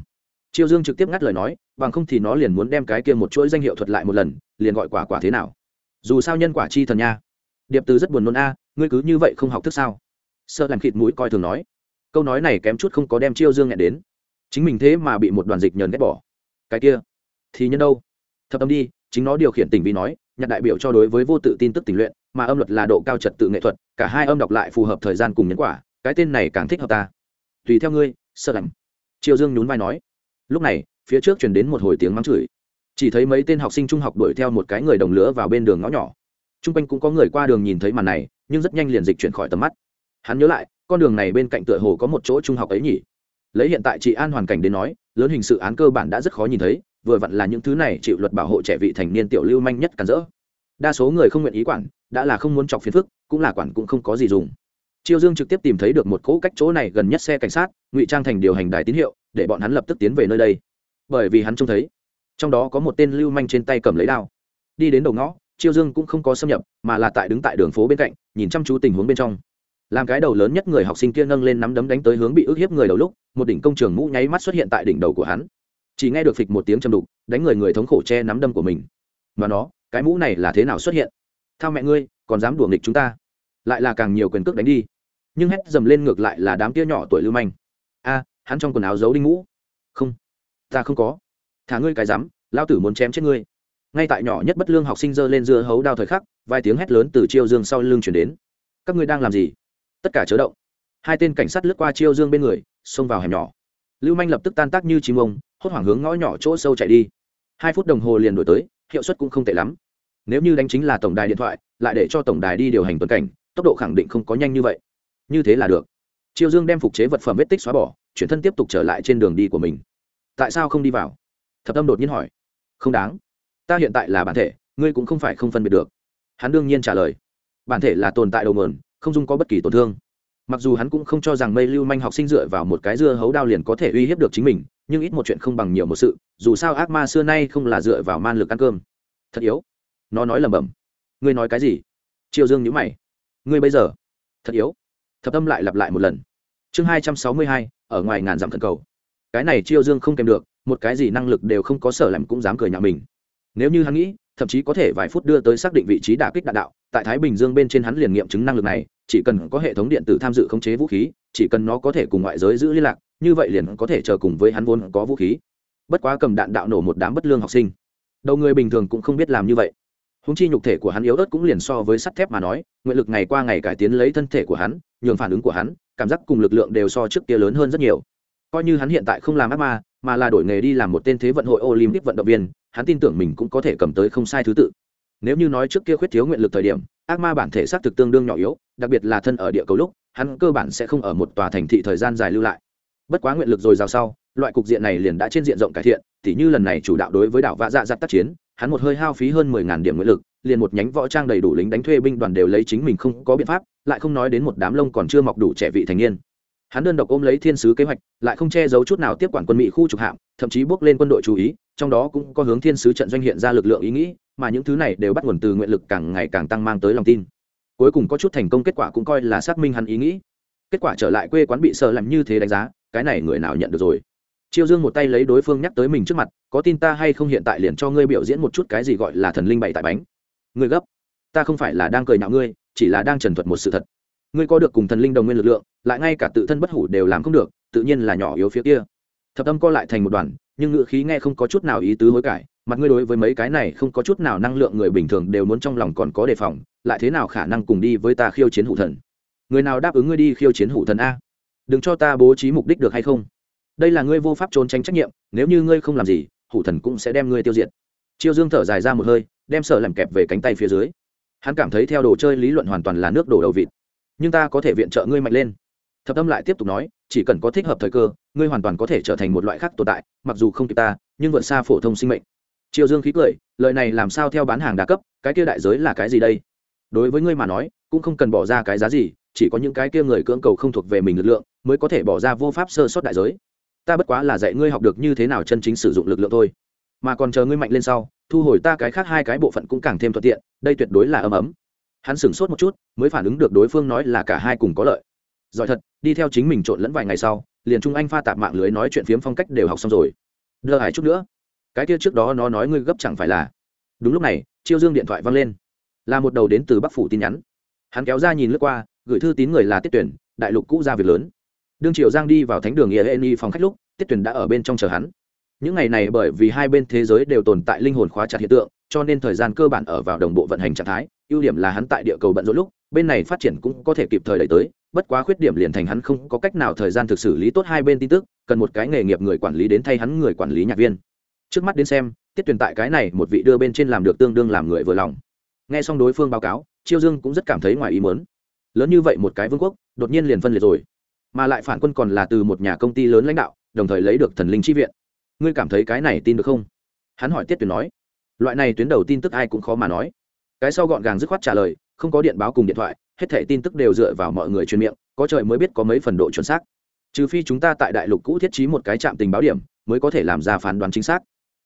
Triều dương trực tiếp ngắt lời nói, bằng không thì nó liền muốn đem cái kia một chuỗi danh hiệu thuật lại một lần, liền gọi quả quả thế nào? Dù sao nhân quả chi thần nha. Điệp từ rất buồn nôn a, ngươi cứ như vậy không học thức sao? Sợ làm khịt mũi coi thường nói. Câu nói này kém chút không có đem chiêu dương nhẹ đến. Chính mình thế mà bị một đoàn dịch nhờn ghét bỏ. Cái kia thì nhân đâu? Thập tâm đi, chính nó điều khiển tình vi nói nhạc đại biểu cho đối với vô tự tin tức tình luyện, mà âm luật là độ cao trật tự nghệ thuật, cả hai âm đọc lại phù hợp thời gian cùng nhân quả, cái tên này càng thích hợp ta. Tùy theo ngươi, sợ lạnh. Triều dương nhún vai nói. Lúc này, phía trước chuyển đến một hồi tiếng mắng chửi. Chỉ thấy mấy tên học sinh trung học đuổi theo một cái người đồng lứa vào bên đường ngõ nhỏ. T r u n g quanh cũng có người qua đường nhìn thấy màn này, nhưng rất nhanh liền dịch chuyển khỏi tầm mắt. Hắn nhớ lại, con đường này bên cạnh tựa hồ có một chỗ trung học ấy nhỉ. Lấy hiện tại chị an hoàn cảnh đến nói, lớn hình sự án cơ bản đã rất khó nhìn thấy vừa vặn là những thứ này chịu luật bảo hộ trẻ vị thành niên tiểu lưu manh nhất cản rỡ. Đa số người không nguyện ý quản, đã là không muốn chọc phiền phức, cũng là quản cũng không có gì dùng. Chiêu dương trực tiếp tìm thấy được một cỗ cách chỗ này gần nhất xe cảnh sát, ngụy trang thành điều hành đài tín hiệu, để bọn hắn lập tức tiến về nơi đây. Bởi vì hắn trông thấy, trong đó có một tên lưu manh trên tay cầm lấy đao. Đi đến đầu ngõ chiêu dương cũng không có xâm nhập, mà là tại đứng tại đường phố bên cạnh, nhìn chăm chú tình huống bên trong. Làm cái đầu lớn nhất người học sinh kia nâng lên nắm đấm đánh tới hướng bị ức hiếp người đầu lúc, một đỉnh công trường mũ nháy mắt xuất hiện tại đỉnh đầu của hắn chỉ nghe được phịch một tiếng châm đục, đánh người người thống khổ che nắm đâm của mình. Mà nó, cái mũ này là thế nào xuất hiện? Thao mẹ ngươi, còn dám đùa nghịch chúng ta? Lại là càng nhiều quyền cước đánh đi. Nhưng hét dầm lên ngược lại là đám tia nhỏ tuổi lưu manh. A, hắn trong quần áo giấu đinh mũ. Không, ta không có. Thả ngươi cái rắm, lao tử muốn chém chết ngươi. Ngay tại nhỏ nhất bất lương học sinh giơ lên dưa hấu đao thời khắc, vài tiếng hét lớn từ chiêu dương sau lưng chuyển đến. Các ngươi đang làm gì? Tất cả chớ động. Hai tên cảnh sát lướt qua chiêu dương bên người, xông vào hẻm nhỏ. Lưu manh lập tức tan tác như chim ông hốt hoảng hướng ngõ nhỏ chỗ sâu chạy đi. Hai phút đồng hồ liền đổi tới, hiệu suất cũng không tệ lắm. Nếu như đánh chính là tổng đài điện thoại, lại để cho tổng đài đi điều hành tuần cảnh, tốc độ khẳng định không có nhanh như vậy. Như thế là được. Chiêu dương đem phục chế vật phẩm vết tích xóa bỏ, chuyển thân tiếp tục trở lại trên đường đi của mình. Tại sao không đi vào? Thập tâm đột nhiên hỏi. Không đáng. Ta hiện tại là bản thể, ngươi cũng không phải không phân biệt được. Hắn đương nhiên trả lời. Bản thể là tồn tại đầu mườn không dung có bất kỳ tổn thương. Mặc dù hắn cũng không cho rằng mây lưu manh học sinh dựa vào một cái dưa hấu đao liền có thể uy hiếp được chính mình nhưng ít một chuyện không bằng nhiều một sự, dù sao ác ma xưa nay không là dựa vào man lực ăn cơm. Thật yếu. Nó nói lầm bầm ngươi nói cái gì? Triều dương nhữ mày. Ngươi bây giờ? Thật yếu. Thập âm lại lặp lại một lần. Chương hai trăm sáu mươi hai, ở ngoài ngàn dặm thần cầu. Cái này triệu dương không kèm được, một cái gì năng lực đều không có sở làm cũng dám cười nhạo mình. Nếu như hắn nghĩ, thậm chí có thể vài phút đưa tới xác định vị trí đả kích đạn đạo tại thái bình dương bên trên hắn liền nghiệm chứng năng lực này, chỉ cần có hệ thống điện tử tham dự khống chế vũ khí, chỉ cần nó có thể cùng ngoại giới giữ liên lạc, như vậy liền có thể chờ cùng với hắn vốn có vũ khí. Bất quá cầm đạn đạo nổ một đám bất lương học sinh. Đầu người bình thường cũng không biết làm như vậy. Húng chi nhục thể của hắn yếu ớt cũng liền so với sắt thép mà nói, nguyện lực ngày qua ngày cải tiến lấy thân thể của hắn, nhường phản ứng của hắn, cảm giác cùng lực lượng đều so trước kia lớn hơn rất nhiều. Coi như hắn hiện tại không làm ác ma, mà là đổi nghề đi làm một tên thế vận hội olympic vận động viên, hắn tin tưởng mình cũng có thể cầm tới không sai thứ tự nếu như nói trước kia khuyết thiếu nguyện lực thời điểm, ác ma bản thể xác thực tương đương nhỏ yếu, đặc biệt là thân ở địa cầu lúc, hắn cơ bản sẽ không ở một tòa thành thị thời gian dài lưu lại. Bất quá nguyện lực rồi rào sau, loại cục diện này liền đã trên diện rộng cải thiện, tỉ như lần này chủ đạo đối với đảo vạ dạ giặt tác chiến, hắn một hơi hao phí hơn mười ngàn điểm nguyện lực, liền một nhánh võ trang đầy đủ lính đánh thuê binh đoàn đều lấy chính mình không có biện pháp, lại không nói đến một đám lông còn chưa mọc đủ trẻ vị thành niên. Hắn đơn độc ôm lấy thiên sứ kế hoạch, lại không che giấu chút nào tiếp quản quân mỹ khu trục hạm, thậm chí bước lên quân đội chú ý, trong đó cũng có hướng thiên sứ trận doanh hiện ra lực lượng ý nghĩ mà những thứ này đều bắt nguồn từ nguyện lực càng ngày càng tăng mang tới lòng tin. Cuối cùng có chút thành công kết quả cũng coi là xác minh hắn ý nghĩ. Kết quả trở lại quê quán bị sợ làm như thế đánh giá, cái này người nào nhận được rồi? Chiêu dương một tay lấy đối phương nhắc tới mình trước mặt, có tin ta hay không hiện tại liền cho ngươi biểu diễn một chút cái gì gọi là thần linh bày tại bánh. Ngươi gấp, ta không phải là đang cười nhạo ngươi, chỉ là đang trần thuật một sự thật. Ngươi có được cùng thần linh đồng nguyên lực lượng, lại ngay cả tự thân bất hủ đều làm không được, tự nhiên là nhỏ yếu phía kia. Thập tâm co lại thành một đoàn, nhưng ngựa khí nghe không có chút nào ý tứ hối cải mặt ngươi đối với mấy cái này không có chút nào năng lượng người bình thường đều muốn trong lòng còn có đề phòng, lại thế nào khả năng cùng đi với ta khiêu chiến hủ thần? Người nào đáp ứng ngươi đi khiêu chiến hủ thần a? Đừng cho ta bố trí mục đích được hay không? Đây là ngươi vô pháp trốn tránh trách nhiệm, nếu như ngươi không làm gì, hủ thần cũng sẽ đem ngươi tiêu diệt. Chiêu dương thở dài ra một hơi, đem sợ làm kẹp về cánh tay phía dưới. Hắn cảm thấy theo đồ chơi lý luận hoàn toàn là nước đổ đầu vịt. Nhưng ta có thể viện trợ ngươi mạnh lên. Thập tâm lại tiếp tục nói, chỉ cần có thích hợp thời cơ, ngươi hoàn toàn có thể trở thành một loại khác tồn tại, mặc dù không kịp ta, nhưng vượt xa phổ thông sinh mệnh triều dương khí cười, lời này làm sao theo bán hàng đa cấp, cái kia đại giới là cái gì đây? Đối với ngươi mà nói, cũng không cần bỏ ra cái giá gì, chỉ có những cái kia người cưỡng cầu không thuộc về mình lực lượng, mới có thể bỏ ra vô pháp sơ sót đại giới. Ta bất quá là dạy ngươi học được như thế nào chân chính sử dụng lực lượng thôi. Mà còn chờ ngươi mạnh lên sau, thu hồi ta cái khác hai cái bộ phận cũng càng thêm thuận tiện, đây tuyệt đối là ấm ấm. Hắn sửng sốt một chút, mới phản ứng được đối phương nói là cả hai cùng có lợi. Giỏi thật, đi theo chính mình trộn lẫn vài ngày sau, liền trung anh pha tạp mạng lưới nói chuyện phiếm phong cách đều học xong rồi. Đưa hải chút nữa cái kia trước đó nó nói ngươi gấp chẳng phải là đúng lúc này chiêu dương điện thoại văng lên là một đầu đến từ bắc phủ tin nhắn hắn kéo ra nhìn lướt qua gửi thư tín người là tiết tuyển đại lục cũ ra việc lớn đương triệu giang đi vào thánh đường nghĩa eni phòng khách lúc tiết tuyển đã ở bên trong chờ hắn những ngày này bởi vì hai bên thế giới đều tồn tại linh hồn khóa chặt hiện tượng cho nên thời gian cơ bản ở vào đồng bộ vận hành trạng thái ưu điểm là hắn tại địa cầu bận rộn lúc bên này phát triển cũng có thể kịp thời đẩy tới bất quá khuyết điểm liền thành hắn không có cách nào thời gian thực xử lý tốt hai bên tin tức cần một cái nghề nghiệp người quản lý đến thay hắn người quản lý nhạc viên trước mắt đến xem, tiết tuyển tại cái này một vị đưa bên trên làm được tương đương làm người vừa lòng. Nghe xong đối phương báo cáo, chiêu dương cũng rất cảm thấy ngoài ý mớn lớn như vậy một cái vương quốc, đột nhiên liền phân liệt rồi. Mà lại phản quân còn là từ một nhà công ty lớn lãnh đạo, đồng thời lấy được thần linh chi viện. Ngươi cảm thấy cái này tin được không? Hắn hỏi tiết tuyển nói. Loại này tuyến đầu tin tức ai cũng khó mà nói. Cái sau gọn gàng dứt khoát trả lời, không có điện báo cùng điện thoại, hết thẻ tin tức đều dựa vào mọi người truyền miệng, có trời mới biết có mấy phần độ chuẩn xác. Trừ phi chúng ta tại đại lục cũ thiết trí một cái trạm tình báo điểm, mới có thể làm ra phán đoán chính xác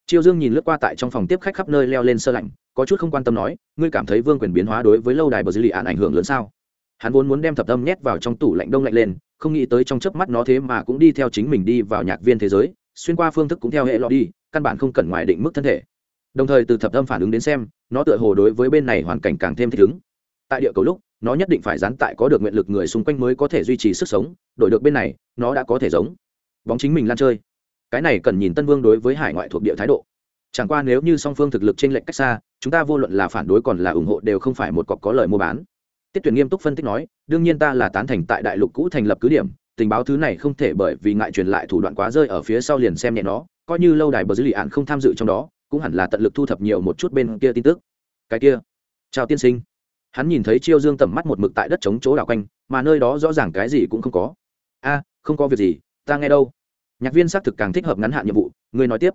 triều dương nhìn lướt qua tại trong phòng tiếp khách khắp nơi leo lên sơ lạnh, có chút không quan tâm nói, ngươi cảm thấy vương quyền biến hóa đối với lâu đài bờ dưới lì ảnh hưởng lớn sao? Hắn vốn muốn đem thập tâm nhét vào trong tủ lạnh đông lạnh lên, không nghĩ tới trong chớp mắt nó thế mà cũng đi theo chính mình đi vào nhạc viên thế giới, xuyên qua phương thức cũng theo hệ lọ đi, căn bản không cần ngoài định mức thân thể. Đồng thời từ thập tâm phản ứng đến xem, nó tựa hồ đối với bên này hoàn cảnh càng thêm thích ứng. Tại địa cầu lúc, nó nhất định phải dán tại có được nguyện lực người xung quanh mới có thể duy trì sức sống, đổi được bên này, nó đã có thể giống bóng chính mình lan chơi cái này cần nhìn tân vương đối với hải ngoại thuộc địa thái độ. Chẳng qua nếu như song phương thực lực t r ê n lệch cách xa, chúng ta vô luận là phản đối còn là ủng hộ đều không phải một cọc có lời mua bán. Tiết tuyển nghiêm túc phân tích nói, đương nhiên ta là tán thành tại đại lục cũ thành lập cứ điểm, tình báo thứ này không thể bởi vì ngại truyền lại thủ đoạn quá rơi ở phía sau liền xem nhẹ nó, coi như lâu đài bờ dư lì ạn không tham dự trong đó, cũng hẳn là tận lực thu thập nhiều một chút bên kia tin tức. Cái kia, chào tiên sinh. Hắn nhìn thấy chiêu dương tầm mắt một mực tại đất chống chỗ đảo quanh, mà nơi đó rõ ràng cái gì cũng không có. A, không có việc gì, ta nghe đâu nhạc viên xác thực càng thích hợp ngắn hạn nhiệm vụ, ngươi nói tiếp.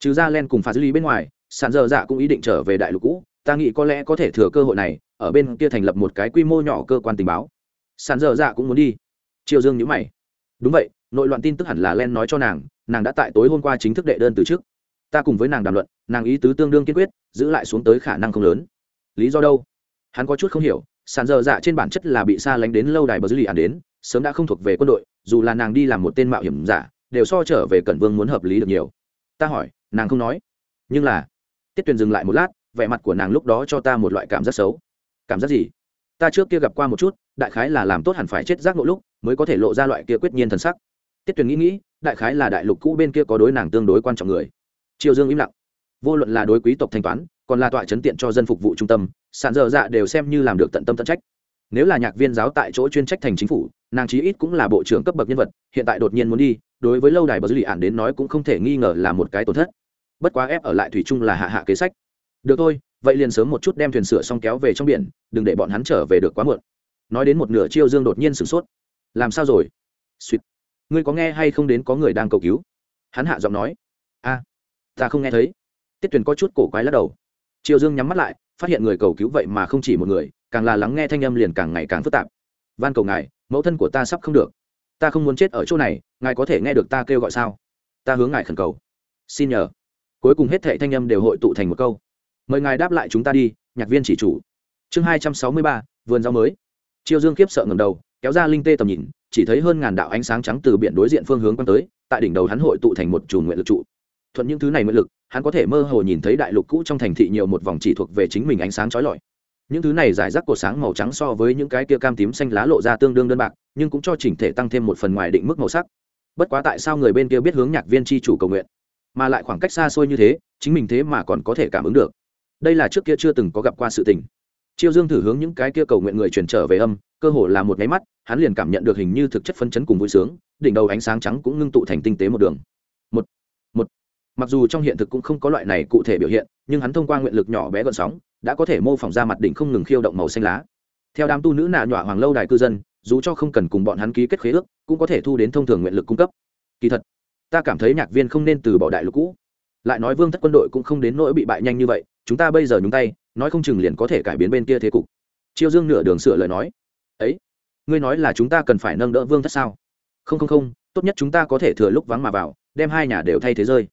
Trừ ra len cùng phá dư lý bên ngoài, sàn dơ dạ cũng ý định trở về đại lục cũ, ta nghĩ có lẽ có thể thừa cơ hội này, ở bên kia thành lập một cái quy mô nhỏ cơ quan tình báo. Sàn dơ dạ cũng muốn đi. Chiêu dương nhữ mày. Đúng vậy, nội loạn tin tức hẳn là len nói cho nàng nàng đã tại tối hôm qua chính thức đệ đơn từ trước. Ta cùng với nàng đàm luận, nàng ý tứ tương đương kiên quyết, giữ lại xuống tới khả năng không lớn. Lý do đâu? Hắn có chút không hiểu, sàn dơ dạ trên bản chất là bị xa lánh đến lâu đài bờ dư lì ạn đến, sớm đã không thuộc về quân đội, dù là nàng đi làm một tên mạo hiểm giả đều so trở về cẩn vương muốn hợp lý được nhiều. Ta hỏi, nàng không nói. Nhưng là, tiết tuyền dừng lại một lát, vẻ mặt của nàng lúc đó cho ta một loại cảm giác xấu. Cảm giác gì? Ta trước kia gặp qua một chút, đại khái là làm tốt hẳn phải chết giác ngộ lúc, mới có thể lộ ra loại kia quyết nhiên thần sắc. Tiết tuyền nghĩ nghĩ, đại khái là đại lục cũ bên kia có đối nàng tương đối quan trọng người. Triều dương im lặng. Vô luận là đối quý tộc thanh toán, còn là tọa chấn tiện cho dân phục vụ trung tâm, sản dở dạ đều xem như làm được tận tâm tận trách. Nếu là nhạc viên giáo tại chỗ chuyên trách thành chính phủ, nàng chí ít cũng là bộ trưởng cấp bậc nhân vật, hiện tại đột nhiên muốn đi đối với lâu đài bờ dư lì ạn đến nói cũng không thể nghi ngờ là một cái tổn thất. Bất quá ép ở lại thủy chung là hạ hạ kế sách. Được thôi, vậy liền sớm một chút đem thuyền sửa xong kéo về trong biển, đừng để bọn hắn trở về được quá muộn. Nói đến một nửa chiêu dương đột nhiên sửng sốt. Làm sao rồi? Suýt. Ngươi có nghe hay không đến có người đang cầu cứu? Hắn hạ giọng nói. A, ta không nghe thấy. Tiết tuyền có chút cổ quái lắc đầu. Triều dương nhắm mắt lại, phát hiện người cầu cứu vậy mà không chỉ một người, càng là lắng nghe thanh âm liền càng ngày càng phức tạp. Van cầu ngài, mẫu thân của ta sắp không được ta không muốn chết ở chỗ này, ngài có thể nghe được ta kêu gọi sao? Ta hướng ngài khẩn cầu. Xin nhờ. Cuối cùng hết thệ thanh âm đều hội tụ thành một câu. Mời ngài đáp lại chúng ta đi, nhạc viên chỉ chủ. Chương hai trăm sáu mươi ba, vườn rau mới. Triều dương kiếp sợ ngầm đầu, kéo ra linh tê tầm nhìn, chỉ thấy hơn ngàn đạo ánh sáng trắng từ biển đối diện phương hướng quăng tới, tại đỉnh đầu hắn hội tụ thành một chùm nguyện lực trụ. Thuận những thứ này nguyện lực, hắn có thể mơ hồ nhìn thấy đại lục cũ trong thành thị nhiều một vòng chỉ thuộc về chính mình ánh sáng trói lọi những thứ này giải rác cột sáng màu trắng so với những cái kia cam tím xanh lá lộ ra tương đương đơn bạc, nhưng cũng cho chỉnh thể tăng thêm một phần ngoài định mức màu sắc. Bất quá tại sao người bên kia biết hướng nhạc viên tri chủ cầu nguyện? Mà lại khoảng cách xa xôi như thế, chính mình thế mà còn có thể cảm ứng được. Đây là trước kia chưa từng có gặp qua sự tình. Chiêu dương thử hướng những cái kia cầu nguyện người truyền trở về âm, cơ hồ là một nháy mắt, hắn liền cảm nhận được hình như thực chất phân chấn cùng vui sướng, đỉnh đầu ánh sáng trắng cũng ngưng tụ thành tinh tế một đường mặc dù trong hiện thực cũng không có loại này cụ thể biểu hiện, nhưng hắn thông qua nguyện lực nhỏ bé gọn sóng, đã có thể mô phỏng ra mặt đỉnh không ngừng khiêu động màu xanh lá. Theo đám tu nữ nạ nhọa hoàng lâu đài cư dân, dù cho không cần cùng bọn hắn ký kết khế ước, cũng có thể thu đến thông thường nguyện lực cung cấp. Kỳ thật, ta cảm thấy nhạc viên không nên từ bỏ đại lục cũ. Lại nói vương thất quân đội cũng không đến nỗi bị bại nhanh như vậy, chúng ta bây giờ nhúng tay, nói không chừng liền có thể cải biến bên kia thế cục. Chiêu dương nửa đường sửa lời nói. Ấy, ngươi nói là chúng ta cần phải nâng đỡ vương thất sao? Không không không, tốt nhất chúng ta có thể thừa lúc vắng mà vào, đem hai nhà đều thay thế rơi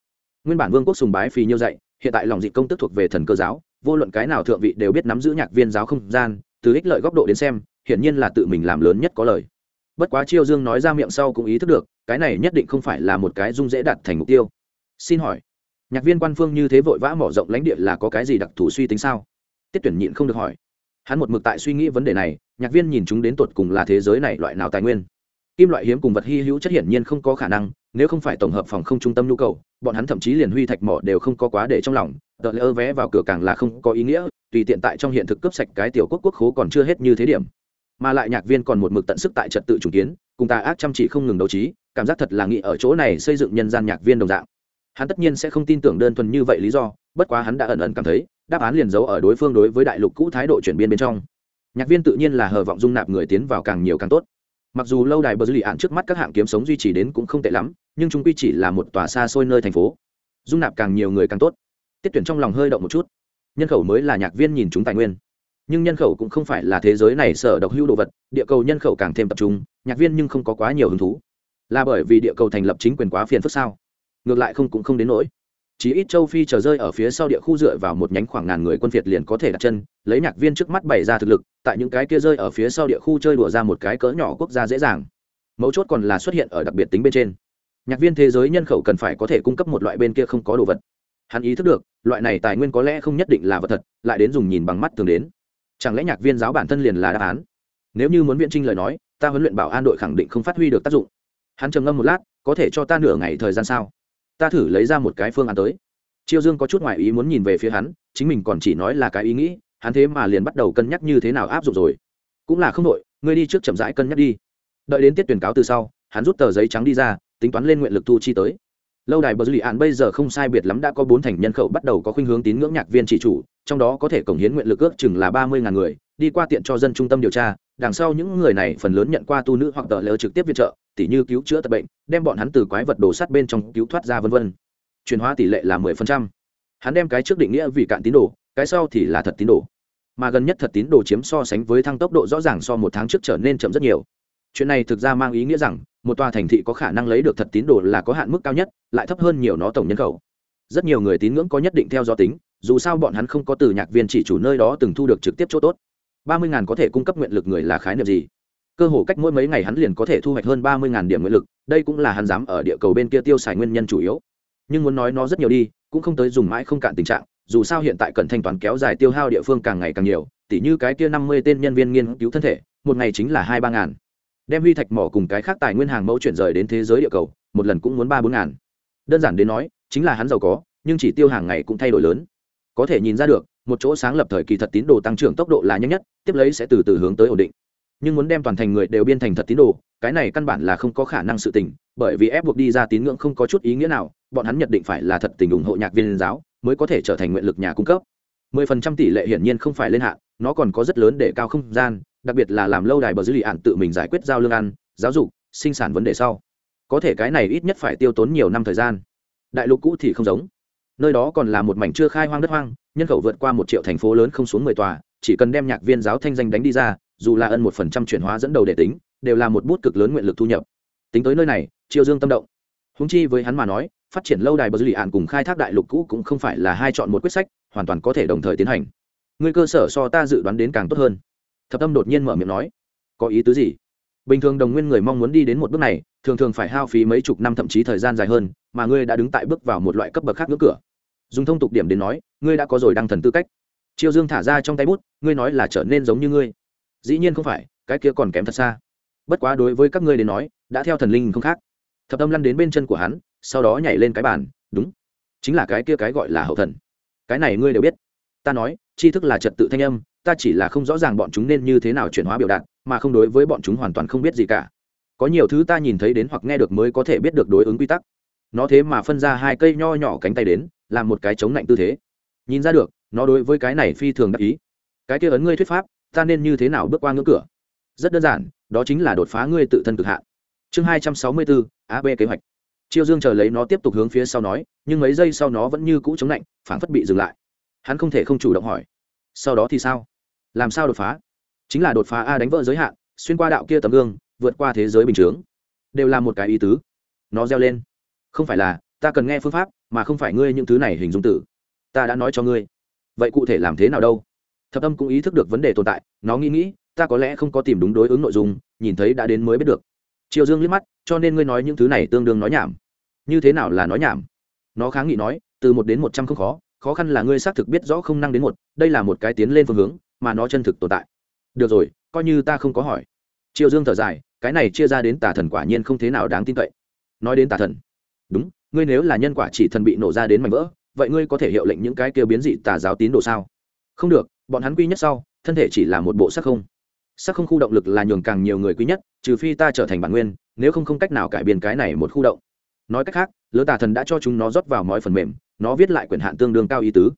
nguyên bản vương quốc sùng bái phì nhiêu dạy, hiện tại lòng dị công tức thuộc về thần cơ giáo, vô luận cái nào thượng vị đều biết nắm giữ nhạc viên giáo không gian, từ ích lợi góc độ đến xem, hiển nhiên là tự mình làm lớn nhất có lời. Bất quá chiêu dương nói ra miệng sau cũng ý thức được, cái này nhất định không phải là một cái dung dễ đạt thành mục tiêu. Xin hỏi, nhạc viên quan phương như thế vội vã mở rộng lãnh địa là có cái gì đặc thù suy tính sao? Tiết tuyển nhịn không được hỏi. Hắn một mực tại suy nghĩ vấn đề này, nhạc viên nhìn chúng đến tột cùng là thế giới này loại nào tài nguyên. Kim loại hiếm cùng vật hy hữu chất hiển nhiên không có khả năng nếu không phải tổng hợp phòng không trung tâm nhu cầu, bọn hắn thậm chí liền huy thạch mỏ đều không có quá để trong lòng, tờ lỡ vé vào cửa càng là không có ý nghĩa, tùy tiện tại trong hiện thực cấp sạch cái tiểu quốc quốc khố còn chưa hết như thế điểm. Mà lại nhạc viên còn một mực tận sức tại trật tự chủ kiến, cùng ta ác chăm chỉ không ngừng đấu trí, cảm giác thật là nghĩ ở chỗ này xây dựng nhân gian nhạc viên đồng dạng. Hắn tất nhiên sẽ không tin tưởng đơn thuần như vậy lý do, bất quá hắn đã ẩn ẩn cảm thấy, đáp án liền giấu ở đối phương đối với đại lục cũ thái độ chuyển biên bên trong. Nhạc viên tự nhiên là hờ vọng dung nạp người tiến vào càng nhiều càng tốt mặc dù lâu đài bờ dư lì ạn trước mắt các hạng kiếm sống duy trì đến cũng không tệ lắm, nhưng chúng quy chỉ là một tòa xa xôi nơi thành phố. Dung nạp càng nhiều người càng tốt. Tiết tuyển trong lòng hơi động một chút. Nhân khẩu mới là nhạc viên nhìn chúng tài nguyên. Nhưng nhân khẩu cũng không phải là thế giới này sở độc hữu đồ vật, địa cầu nhân khẩu càng thêm tập trung, nhạc viên nhưng không có quá nhiều hứng thú. Là bởi vì địa cầu thành lập chính quyền quá phiền phức sao? Ngược lại không cũng không đến nỗi. Chỉ ít châu phi chờ rơi ở phía sau địa khu dựa vào một nhánh khoảng ngàn người quân việt liền có thể đặt chân, lấy nhạc viên trước mắt bày ra thực lực tại những cái kia rơi ở phía sau địa khu chơi đùa ra một cái cỡ nhỏ quốc gia dễ dàng. Mấu chốt còn là xuất hiện ở đặc biệt tính bên trên. Nhạc viên thế giới nhân khẩu cần phải có thể cung cấp một loại bên kia không có đồ vật. Hắn ý thức được, loại này tài nguyên có lẽ không nhất định là vật thật, lại đến dùng nhìn bằng mắt thường đến. Chẳng lẽ nhạc viên giáo bản thân liền là đáp án? Nếu như muốn viện trinh lời nói, ta huấn luyện bảo an đội khẳng định không phát huy được tác dụng. Hắn trầm ngâm một lát, có thể cho ta nửa ngày thời gian sao? Ta thử lấy ra một cái phương án tới. Chiêu dương có chút ngoại ý muốn nhìn về phía hắn, chính mình còn chỉ nói là cái ý nghĩ hắn thế mà liền bắt đầu cân nhắc như thế nào áp dụng rồi. Cũng là không đội ngươi đi trước chậm rãi cân nhắc đi. Đợi đến tiết tuyển cáo từ sau, hắn rút tờ giấy trắng đi ra, tính toán lên nguyện lực thu chi tới. Lâu đài bờ dư lì ạn bây giờ không sai biệt lắm đã có bốn thành nhân khẩu bắt đầu có khuynh hướng tín ngưỡng nhạc viên chỉ chủ, trong đó có thể cống hiến nguyện lực ước chừng là ba mươi ngàn người, đi qua tiện cho dân trung tâm điều tra, đằng sau những người này phần lớn nhận qua tu nữ hoặc tờ lỡ trực tiếp viện trợ, tỉ như cứu chữa tật bệnh, đem bọn hắn từ quái vật đồ sắt bên trong cứu thoát ra vân vân. Chuyển hóa tỷ lệ là mười phần trăm. Hắn đem cái trước định nghĩa vì cạn tín đồ cái sau thì là thật tín đồ. Mà gần nhất thật tín đồ chiếm so sánh với thăng tốc độ rõ ràng so một tháng trước trở nên chậm rất nhiều. Chuyện này thực ra mang ý nghĩa rằng, một tòa thành thị có khả năng lấy được thật tín đồ là có hạn mức cao nhất, lại thấp hơn nhiều nó tổng nhân khẩu. Rất nhiều người tín ngưỡng có nhất định theo do tính, dù sao bọn hắn không có từ nhạc viên chỉ chủ nơi đó từng thu được trực tiếp chỗ tốt. Ba mươi ngàn có thể cung cấp nguyện lực người là khái niệm gì? Cơ hồ cách mỗi mấy ngày hắn liền có thể thu hoạch hơn ba mươi ngàn điểm nguyện lực, đây cũng là hắn dám ở địa cầu bên kia tiêu xài nguyên nhân chủ yếu. Nhưng muốn nói nó rất nhiều đi, cũng không tới dùng mãi không cạn tình trạng dù sao hiện tại cần thanh toán kéo dài tiêu hao địa phương càng ngày càng nhiều, tỉ như cái kia năm mươi tên nhân viên nghiên cứu thân thể, một ngày chính là hai ba ngàn. Đem huy thạch mỏ cùng cái khác tài nguyên hàng mẫu chuyển rời đến thế giới địa cầu, một lần cũng muốn ba bốn ngàn. Đơn giản đến nói, chính là hắn giàu có, nhưng chỉ tiêu hàng ngày cũng thay đổi lớn. Có thể nhìn ra được, một chỗ sáng lập thời kỳ thật tín đồ tăng trưởng tốc độ là nhanh nhất, tiếp lấy sẽ từ từ hướng tới ổn định. Nhưng muốn đem toàn thành người đều biên thành thật tín đồ, cái này căn bản là không có khả năng sự tình, bởi vì ép buộc đi ra tín ngưỡng không có chút ý nghĩa nào, bọn hắn nhận định phải là thật tình ủng hộ nhạc viên giáo mới có thể trở thành nguyện lực nhà cung cấp. Mười phần trăm tỷ lệ hiển nhiên không phải lên hạn, nó còn có rất lớn để cao không gian, đặc biệt là làm lâu đài bờ dư lì ạn tự mình giải quyết giao lương ăn, giáo dục, sinh sản vấn đề sau. Có thể cái này ít nhất phải tiêu tốn nhiều năm thời gian. Đại lục cũ thì không giống. Nơi đó còn là một mảnh chưa khai hoang đất hoang, nhân khẩu vượt qua một triệu thành phố lớn không xuống mười tòa, chỉ cần đem nhạc viên giáo thanh danh đánh đi ra, dù là ân một phần trăm chuyển hóa dẫn đầu để tính, đều là một bút cực lớn nguyện lực thu nhập. Tính tới nơi này, triều dương tâm động húng chi với hắn mà nói, phát triển lâu đài bờ dư lì ạn cùng khai thác đại lục cũ cũng không phải là hai chọn một quyết sách, hoàn toàn có thể đồng thời tiến hành. Người cơ sở so ta dự đoán đến càng tốt hơn. Thập tâm đột nhiên mở miệng nói, có ý tứ gì? Bình thường đồng nguyên người mong muốn đi đến một bước này, thường thường phải hao phí mấy chục năm thậm chí thời gian dài hơn, mà ngươi đã đứng tại bước vào một loại cấp bậc khác ngưỡng cửa. Dùng thông tục điểm đến nói, ngươi đã có rồi đăng thần tư cách. Triều dương thả ra trong tay bút, ngươi nói là trở nên giống như ngươi. Dĩ nhiên không phải, cái kia còn kém thật xa. Bất quá đối với các ngươi đến nói, đã theo thần linh không khác thập tâm lăn đến bên chân của hắn, sau đó nhảy lên cái bàn, đúng, chính là cái kia cái gọi là hậu thần. Cái này ngươi đều biết. Ta nói, tri thức là trật tự thanh âm, ta chỉ là không rõ ràng bọn chúng nên như thế nào chuyển hóa biểu đạt, mà không đối với bọn chúng hoàn toàn không biết gì cả. Có nhiều thứ ta nhìn thấy đến hoặc nghe được mới có thể biết được đối ứng quy tắc. Nó thế mà phân ra hai cây nho nhỏ cánh tay đến, làm một cái chống lạnh tư thế. Nhìn ra được, nó đối với cái này phi thường đắc ý. Cái kia ấn ngươi thuyết pháp, ta nên như thế nào bước qua ngưỡng cửa? Rất đơn giản, đó chính là đột phá ngươi tự thân cực hạn. Chương hai trăm sáu mươi bốn ab kế hoạch. Chiêu dương chờ lấy nó tiếp tục hướng phía sau nói nhưng mấy giây sau nó vẫn như cũ chống lạnh phản phất bị dừng lại. Hắn không thể không chủ động hỏi sau đó thì sao? Làm sao đột phá? Chính là đột phá a đánh vỡ giới hạn xuyên qua đạo kia tấm gương vượt qua thế giới bình thường, đều là một cái ý tứ. Nó reo lên không phải là ta cần nghe phương pháp mà không phải ngươi những thứ này hình dung tử ta đã nói cho ngươi. Vậy cụ thể làm thế nào đâu? Thập âm cũng ý thức được vấn đề tồn tại nó nghĩ nghĩ ta có lẽ không có tìm đúng đối ứng nội dung nhìn thấy đã đến mới biết được triều dương liếc mắt, cho nên ngươi nói những thứ này tương đương nói nhảm. Như thế nào là nói nhảm? Nó kháng nghị nói, từ một đến một trăm không khó khó khăn là ngươi xác thực biết rõ không năng đến một, đây là một cái tiến lên phương hướng, mà nó chân thực tồn tại. Được rồi, coi như ta không có hỏi. Triều dương thở dài, cái này chia ra đến tà thần quả nhiên không thế nào đáng tin cậy. Nói đến tà thần. Đúng, ngươi nếu là nhân quả chỉ thần bị nổ ra đến mảnh vỡ, vậy ngươi có thể hiệu lệnh những cái kêu biến dị tà giáo tín đồ sao? Không được, bọn hắn quy nhất sau, thân thể chỉ là một bộ sắc không sắc không khu động lực là nhường càng nhiều người quý nhất, trừ phi ta trở thành bản nguyên, nếu không không cách nào cải biến cái này một khu động. Nói cách khác lỡ tà thần đã cho chúng nó rót vào mọi phần mềm, nó viết lại quyền hạn tương đương cao ý tứ.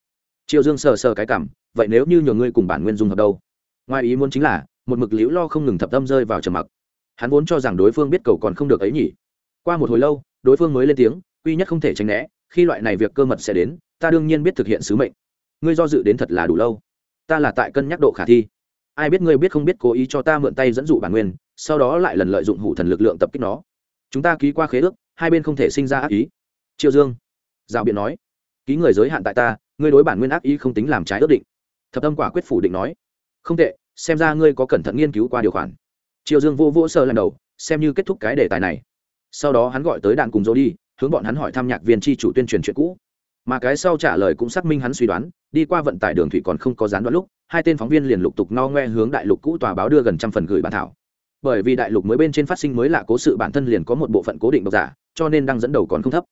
Triệu dương sờ sờ cái cảm, vậy nếu như nhường ngươi cùng bản nguyên dung hợp đâu? Ngoài ý muốn chính là, một mực liễu lo không ngừng thập tâm rơi vào trầm mặc. Hắn vốn cho rằng đối phương biết cầu còn không được ấy nhỉ. Qua một hồi lâu, đối phương mới lên tiếng quy nhất không thể tránh né, khi loại này việc cơ mật sẽ đến, ta đương nhiên biết thực hiện sứ mệnh. Ngươi do dự đến thật là đủ lâu. Ta là tại cân nhắc độ khả thi ai biết ngươi biết không biết cố ý cho ta mượn tay dẫn dụ bản nguyên, sau đó lại lần lợi dụng hủ thần lực lượng tập kích nó. Chúng ta ký qua khế ước, hai bên không thể sinh ra ác ý. Triệu dương, giao biện nói, ký người giới hạn tại ta, ngươi đối bản nguyên ác ý không tính làm trái ước định. Thập âm quả quyết phủ định nói, không tệ, xem ra ngươi có cẩn thận nghiên cứu qua điều khoản. Triệu dương vô vô sơ lần đầu, xem như kết thúc cái đề tài này. Sau đó hắn gọi tới đạn cùng Dô đi, hướng bọn hắn hỏi thăm nhạc viên tri chủ tuyên truyền chuyện cũ mà cái sau trả lời cũng xác minh hắn suy đoán, đi qua vận tải đường thủy còn không có gián đoạn lúc, hai tên phóng viên liền lục tục no ngoe hướng đại lục cũ tòa báo đưa gần trăm phần gửi bản thảo. Bởi vì đại lục mới bên trên phát sinh mới lạ cố sự bản thân liền có một bộ phận cố định độc giả, cho nên đang dẫn đầu còn không thấp.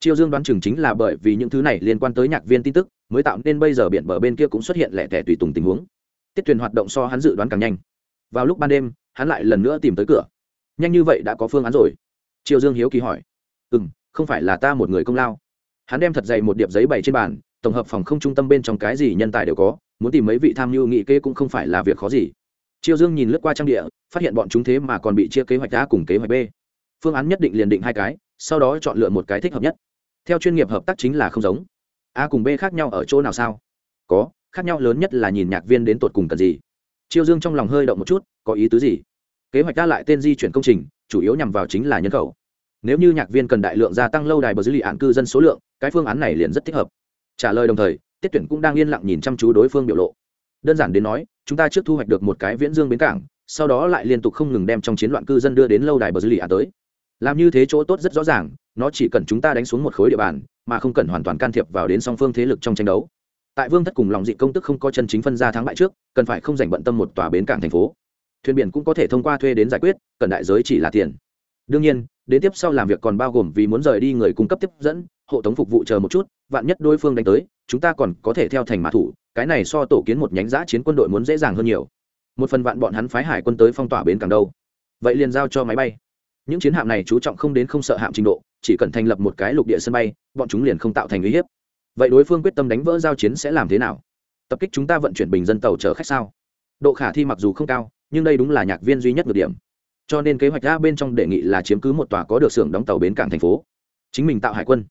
Chiêu dương đoán chừng chính là bởi vì những thứ này liên quan tới nhạc viên tin tức, mới tạo nên bây giờ biển bờ bên kia cũng xuất hiện lẻ tẻ tùy tùng tình huống. Tiết thuyền hoạt động so hắn dự đoán càng nhanh. Vào lúc ban đêm, hắn lại lần nữa tìm tới cửa. Nhanh như vậy đã có phương án rồi. Triều dương hiếu kỳ hỏi. Ừ m không phải là ta một người công lao hắn đem thật dày một điệp giấy bày trên bàn, tổng hợp phòng không trung tâm bên trong cái gì nhân tài đều có, muốn tìm mấy vị tham mưu nghị kê cũng không phải là việc khó gì. Triều dương nhìn lướt qua trang địa, phát hiện bọn chúng thế mà còn bị chia kế hoạch a cùng kế hoạch b. Phương án nhất định liền định hai cái, sau đó chọn lựa một cái thích hợp nhất. Theo chuyên nghiệp hợp tác chính là không giống. A cùng b khác nhau ở chỗ nào sao? Có, khác nhau lớn nhất là nhìn nhạc viên đến tột cùng cần gì. Triều dương trong lòng hơi động một chút, có ý tứ gì? Kế hoạch ra lại tên di chuyển công trình, chủ yếu nhằm vào chính là nhân khẩu nếu như nhạc viên cần đại lượng gia tăng lâu đài bờ dữ ạn cư dân số lượng, cái phương án này liền rất thích hợp. Trả lời đồng thời, tiết tuyển cũng đang yên lặng nhìn chăm chú đối phương biểu lộ. Đơn giản đến nói, chúng ta trước thu hoạch được một cái viễn dương bến cảng, sau đó lại liên tục không ngừng đem trong chiến loạn cư dân đưa đến lâu đài bờ lì liệu tới. Làm như thế chỗ tốt rất rõ ràng, nó chỉ cần chúng ta đánh xuống một khối địa bàn, mà không cần hoàn toàn can thiệp vào đến song phương thế lực trong tranh đấu. Tại vương thất cùng lòng dị công tức không có chân chính phân ra thắng bại trước, cần phải không dành bận tâm một tòa bến cảng thành phố. Thuyền biển cũng có thể thông qua thuê đến giải quyết, cần đại giới chỉ là tiền đương nhiên, đến tiếp sau làm việc còn bao gồm vì muốn rời đi người cung cấp tiếp dẫn, hộ tống phục vụ chờ một chút, vạn nhất đối phương đánh tới, chúng ta còn có thể theo thành mã thủ, cái này so tổ kiến một nhánh giã chiến quân đội muốn dễ dàng hơn nhiều. Một phần vạn bọn hắn phái hải quân tới phong tỏa bến cảng đâu. Vậy liền giao cho máy bay. Những chiến hạm này chú trọng không đến không sợ hạm trình độ, chỉ cần thành lập một cái lục địa sân bay, bọn chúng liền không tạo thành uy hiếp. Vậy đối phương quyết tâm đánh vỡ giao chiến sẽ làm thế nào? Tập kích chúng ta vận chuyển bình dân tàu chở khách sao? Độ khả thi mặc dù không cao, nhưng đây đúng là nhạc viên duy nhất ngược điểm cho nên kế hoạch ra bên trong đề nghị là chiếm cứ một tòa có được xưởng đóng tàu bến cảng thành phố. Chính mình tạo hải quân.